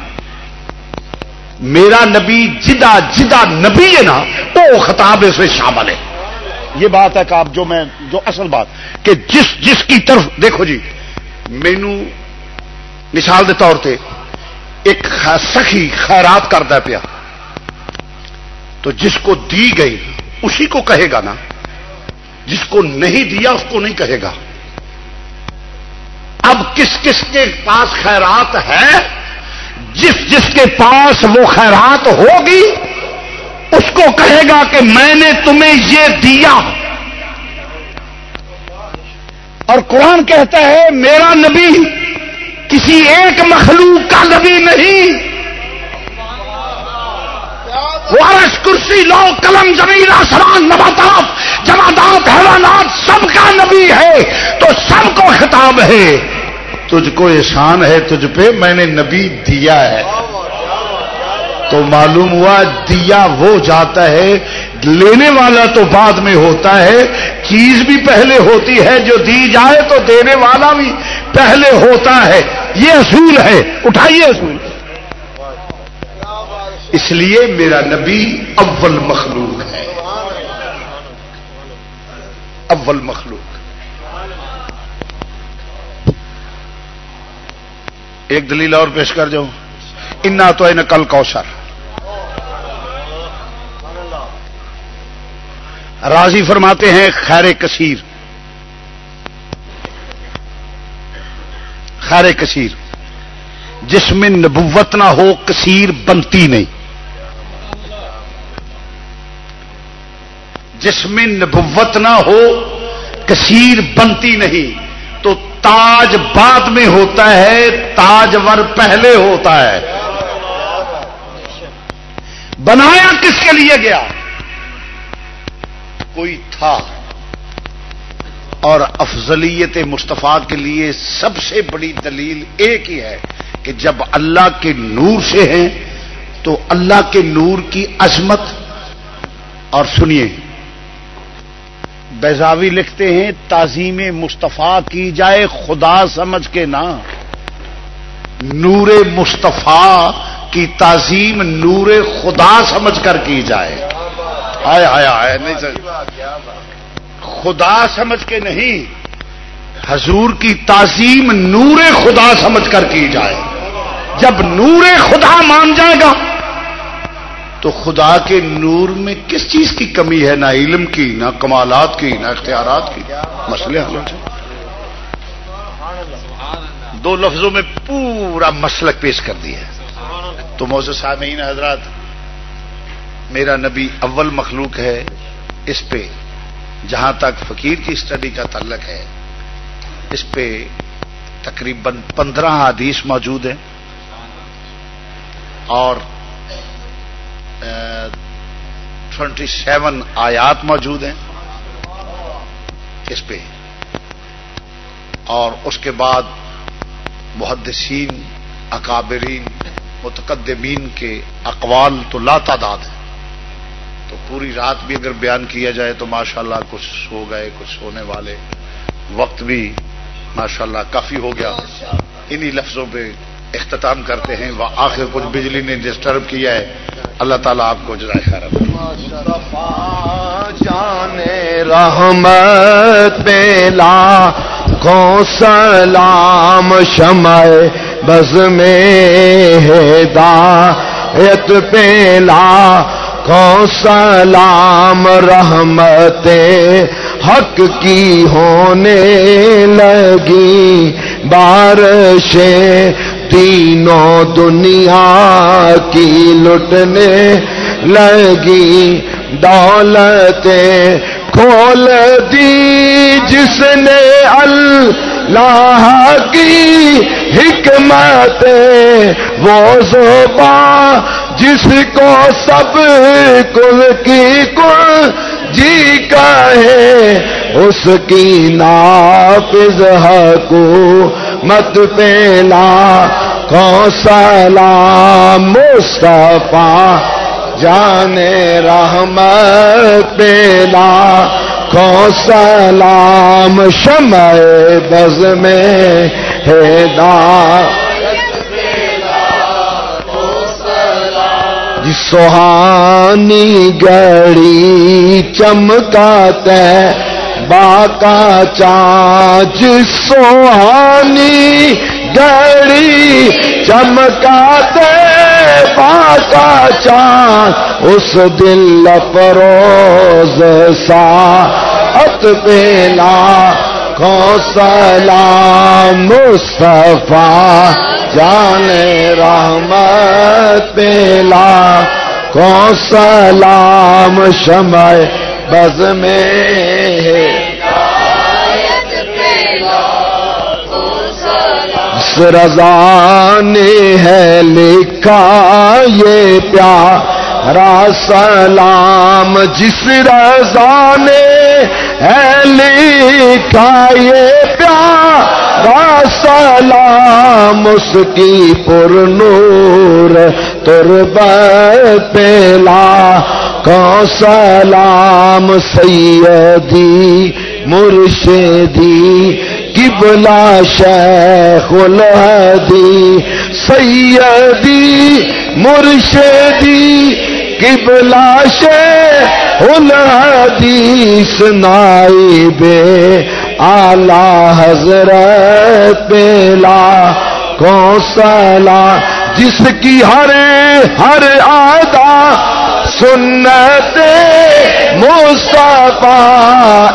میرا نبی جدا جدا نبی ہے نا وہ خطاب اس میں شامل ہے۔ یہ بات ہے کہ آپ جو میں، جو اصل بات، کہ جس جس کی طرف، دیکھو جی مینو مثال کے طور پہ ایک سخی خیرات کرتا پیا۔ تو جس کو دی گئی اسی کو کہے گا نا۔ جس کو نہیں دیا اس کو نہیں کہے گا۔ اب کس کس کے پاس خیرات ہے؟ جس جس کے پاس وہ خیرات ہوگی، اس کو کہے گا کہ میں نے تمہیں یہ دیا۔ اور قرآن کہتا ہے، میرا نبی کسی ایک مخلوق کا نبی نہیں۔ وارش کرسی، لو قلم زمین، آسمان نباتات جمادات، حیوانات، سب کا نبی ہے، تو سب کو خطاب ہے۔ تجھ کو احسان ہے، تجھ پہ میں نے نبی دیا ہے۔ تو معلوم ہوا، دیا وہ جاتا ہے، لینے والا تو بعد میں ہوتا ہے۔ چیز بھی پہلے ہوتی ہے، جو دی جائے تو دینے والا بھی پہلے ہوتا ہے۔ یہ اصول ہے۔ اٹھائیے اصول۔ اس لیے میرا نبی اول مخلوق ہے۔ اول مخلوق۔ ایک دلیل اور پیش کر جاؤں۔ انا تو کل کوشر راضی فرماتے ہیں، خیر کثیر۔ خیر کثیر۔ جس میں نبوت نہ ہو، کثیر بنتی نہیں۔ جس میں نبوت نہ ہو، کثیر بنتی نہیں۔ تو تاج بعد میں ہوتا ہے تاجور پہلے ہوتا ہے۔ بنایا کس کے لیے گیا؟ کوئی تھا۔ اور افضلیت مصطفیٰ کے لیے سب سے بڑی دلیل ایک ہی ہے کہ جب اللہ کے نور سے ہیں، تو اللہ کے نور کی عظمت۔ اور سنیے۔ بیزاوی لکھتے ہیں، تعظیم مصطفیٰ کی جائے، خدا سمجھ کے نہ نور مصطفیٰ کی تعظیم نور خدا سمجھ کر کی جائے۔ آیا آیا آیا نہیں سر خدا سمجھ کے نہیں، حضور کی تعظیم نور خدا سمجھ کر کی جائے۔ جب نور خدا مان جائے گا تو خدا کے نور میں کس چیز کی کمی ہے؟ نہ علم کی، نہ کمالات کی، نہ اختیارات کی۔ مسئلے حل ہو دو لفظوں میں پورا مسلک پیش کر دیا تو موز صاحب حضرات، میرا نبی اول مخلوق ہے۔ اس پہ جہاں تک فقیر کی اسٹڈی کا تعلق ہے، اس پہ تقریباً پندرہ حدیث موجود ہیں۔ اور ٹوینٹی سیون آیات موجود ہیں اس پہ۔ اور اس کے بعد محدثین، اکابرین، متقدمین کے اقوال تو لا تعداد ہیں۔ تو پوری رات بھی اگر بیان کیا جائے تو ماشاءاللہ کچھ سو گئے، کچھ سونے والے۔ وقت بھی ماشاءاللہ کافی ہو گیا۔ انہی لفظوں پہ اختتام کرتے ہیں، وہ آخر کچھ بجلی نے ڈسٹرب کیا ہے۔ اللہ تعالیٰ آپ کو جرائے خیر جانے رحمت پیلا کو سلام شمع بز میں ہدایت پیلا۔ کو سلام رحمت حق کی ہونے لگی، بارشیں تینوں دنیا کی لٹنے لگی دولتیں کھول دی، جس نے اللہ کی حکمت، وہ زبان جس کو سب کل کی کل جی کا ہے اس کی نافذ حقو مت پیلا کو سلام مصطفیٰ؟ جانے رحمت پیلا کو سلام شمع بز میں ہے سہانی گڑی چمکاتے باقا چانچ سوہانی گڑی چمکاتے باقا چاند اس دل پروز سا ات پیلا کو سلام مصطفیٰ جانے رحمت پیلا کو سلام شمع بز میں رضا نے ہے لکھا یہ پیارا سلام، جس رضا نے ہے لکھا یہ پیار سلام، اس کی پر نور تربت پیلا کو سلام، سیدی، مرشدی قبلہ شیخ الہدی، سیدی، مرشدی، قبلہ شیخ الہدی سنائی بے آلہ حضرت پیلا کو سلا جس کی ہر ہر آدھا سنت مصطفیٰ،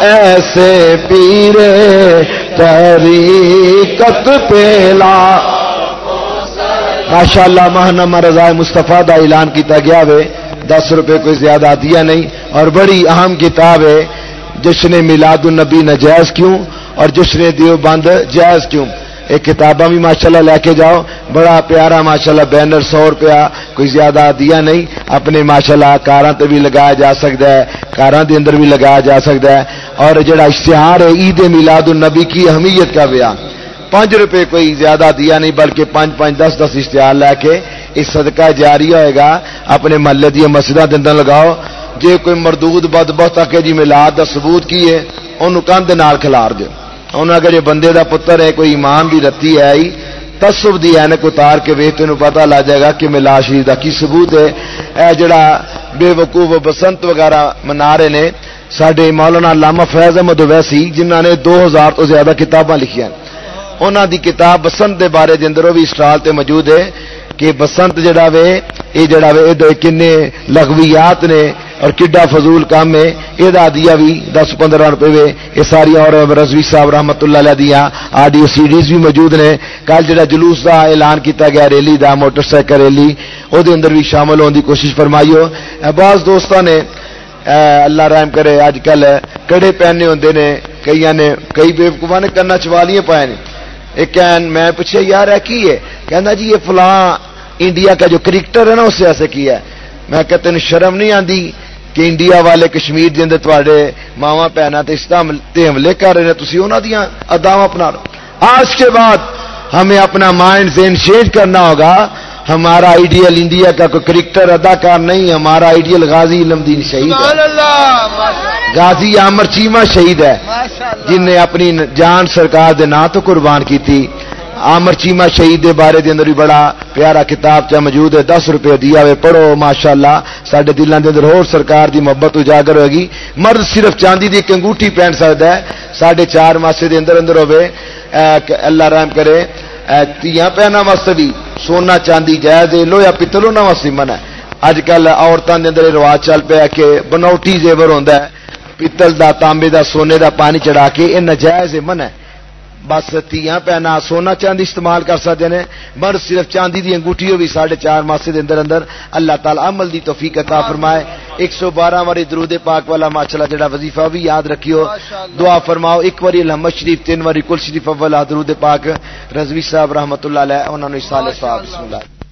ایسے پیرے طریقت پیلا۔ ماشاء اللہ ماہنامہ رضا مصطفیٰ دا اعلان کیتا گیا وے، دس روپے کوئی زیادہ دیا نہیں۔ اور بڑی اہم کتاب ہے، جشن میلاد النبی نجائز کیوں؟ اور جشن دیو بند جائز کیوں؟ ایک کتاباں بھی ماشاءاللہ لے کے جاؤ۔ بڑا پیارا ماشاءاللہ بینر سو روپیہ، کوئی زیادہ دیا نہیں۔ اپنے ماشاءاللہ کاراں تے بھی لگایا جا سکتا ہے کاراں دے اندر بھی لگایا جا سکتا ہے۔ اور جڑا اشتہار ہے عید میلاد النبی کی اہمیت کا بیان۔ پانچ روپے کوئی زیادہ دیا نہیں، بلکہ پانچ پانچ دس دس اشتہار لے کے اس صدقہ جاری ہوئے گا۔ اپنے محلے دیا مسجدہ دن دن لگاؤ۔ جے کوئی مردود بد بہت آ کے جی ملاد دا ثبوت کی ہے انہوں کندھ نال کھلار دو انہوں اگر یہ جی بندے دا پتر ہے، کوئی ایمان دی رتی ہے آئی تصب دی اینک اتار کے وے تینوں پتہ لا جائے گا کہ ملا شریف دا کی ثبوت ہے۔ اے جڑا بے وقوف و بسنت وغیرہ منا رہے نے، ساڈے مولانا علامہ فیض احمد ویسی جنہوں نے دو ہزار تو زیادہ کتاباں لکھیاں انہوں دی کتاب بسنت دے بارے دے اندر بھی اسٹال تے موجود ہے کہ بسنت جڑا وے یہ جڑا وے یہ کنے لغویات نے اور کڈا فضول کام ہے، یہ دیا بھی دس پندرہ روپے یہ ساری اور رضوی صاحب رحمت اللہ علیہ دیا، آڈیو سیڈیز بھی موجود نے۔ کل جڑا جلوس کا اعلان کیتا گیا، ریلی دا، موٹر سائیکل ریلی وہ اندر بھی شامل ہونے کی کوشش فرمائی ہو بعض دوستوں نے اللہ رحم کرے اج کل کڑے پہنے ہوندے نے کئی نے کئی بےوقوفا نے کرنا چوالیاں پائے نے۔ ایک میں پوچھے یار ہے کی ہے؟ کہنا جی یہ فلاں انڈیا کا جو کرکٹر ہے نا، اس سے ایسے کیا ہے۔ میں کہ تین شرم نہیں آتی کہ انڈیا والے کشمیر اندر تے ماوا بھن حملے کر رہے ہیں تھی انہوں دیا اداو اپنا آج کے بعد ہمیں اپنا مائنڈ زین چینج کرنا ہوگا۔ ہمارا آئیڈیل انڈیا کا کوئی کرکٹر اداکار نہیں ہمارا آئیڈیل غازی علمدین شہید ہے۔ غازی عامر چیما شہید ہے۔ جن نے اپنی جان سرکار دے نا تو قربان کی تھی آمر چیما شہید دے بارے دے اندر بھی بڑا پیارا کتاب چا موجود ہے، دس روپے دیا ہوئے، پڑھو، ماشاءاللہ، ساڈے دلوں دے اندر اور سرکار دی محبت اجاگر ہوگی مرد صرف چاندی دی ایک انگوٹھی پہن سکتا ہے، ساڈے چار ماسے دے اندر اندر ہوئے اللہ رحم کرے تیاں پہنا واسطے بھی، سونا چاندی جائز دے لو یا پتلو نہ واسطے من ہے۔ اج کل عورتوں دے اندر رواج چل پیا کہ بنوٹی زیور ہوندا ہے، پتل دا تانبے دا سونے دا پانی چڑھا کے، یہ نجائز من ہے۔ بس تیاں پہنا سونا چاندی استعمال کر سکتے ہیں مر صرف چاندی دی انگوٹھی ہو بھی ساڑھے چار ماسے دے اندر اندر اللہ تعالی عمل دی توفیق عطا فرمائے۔ ایک سو بارہ واری درود پاک والا ماشاءاللہ جڑا وظیفہ بھی یاد رکھیو۔ دعا فرماؤ ایک واری الحمد شریف تین واری کل شریف اول درود پاک۔ رضوی صاحب رحمت اللہ علیہ انہوں نے سال صاحب بسم اللہ۔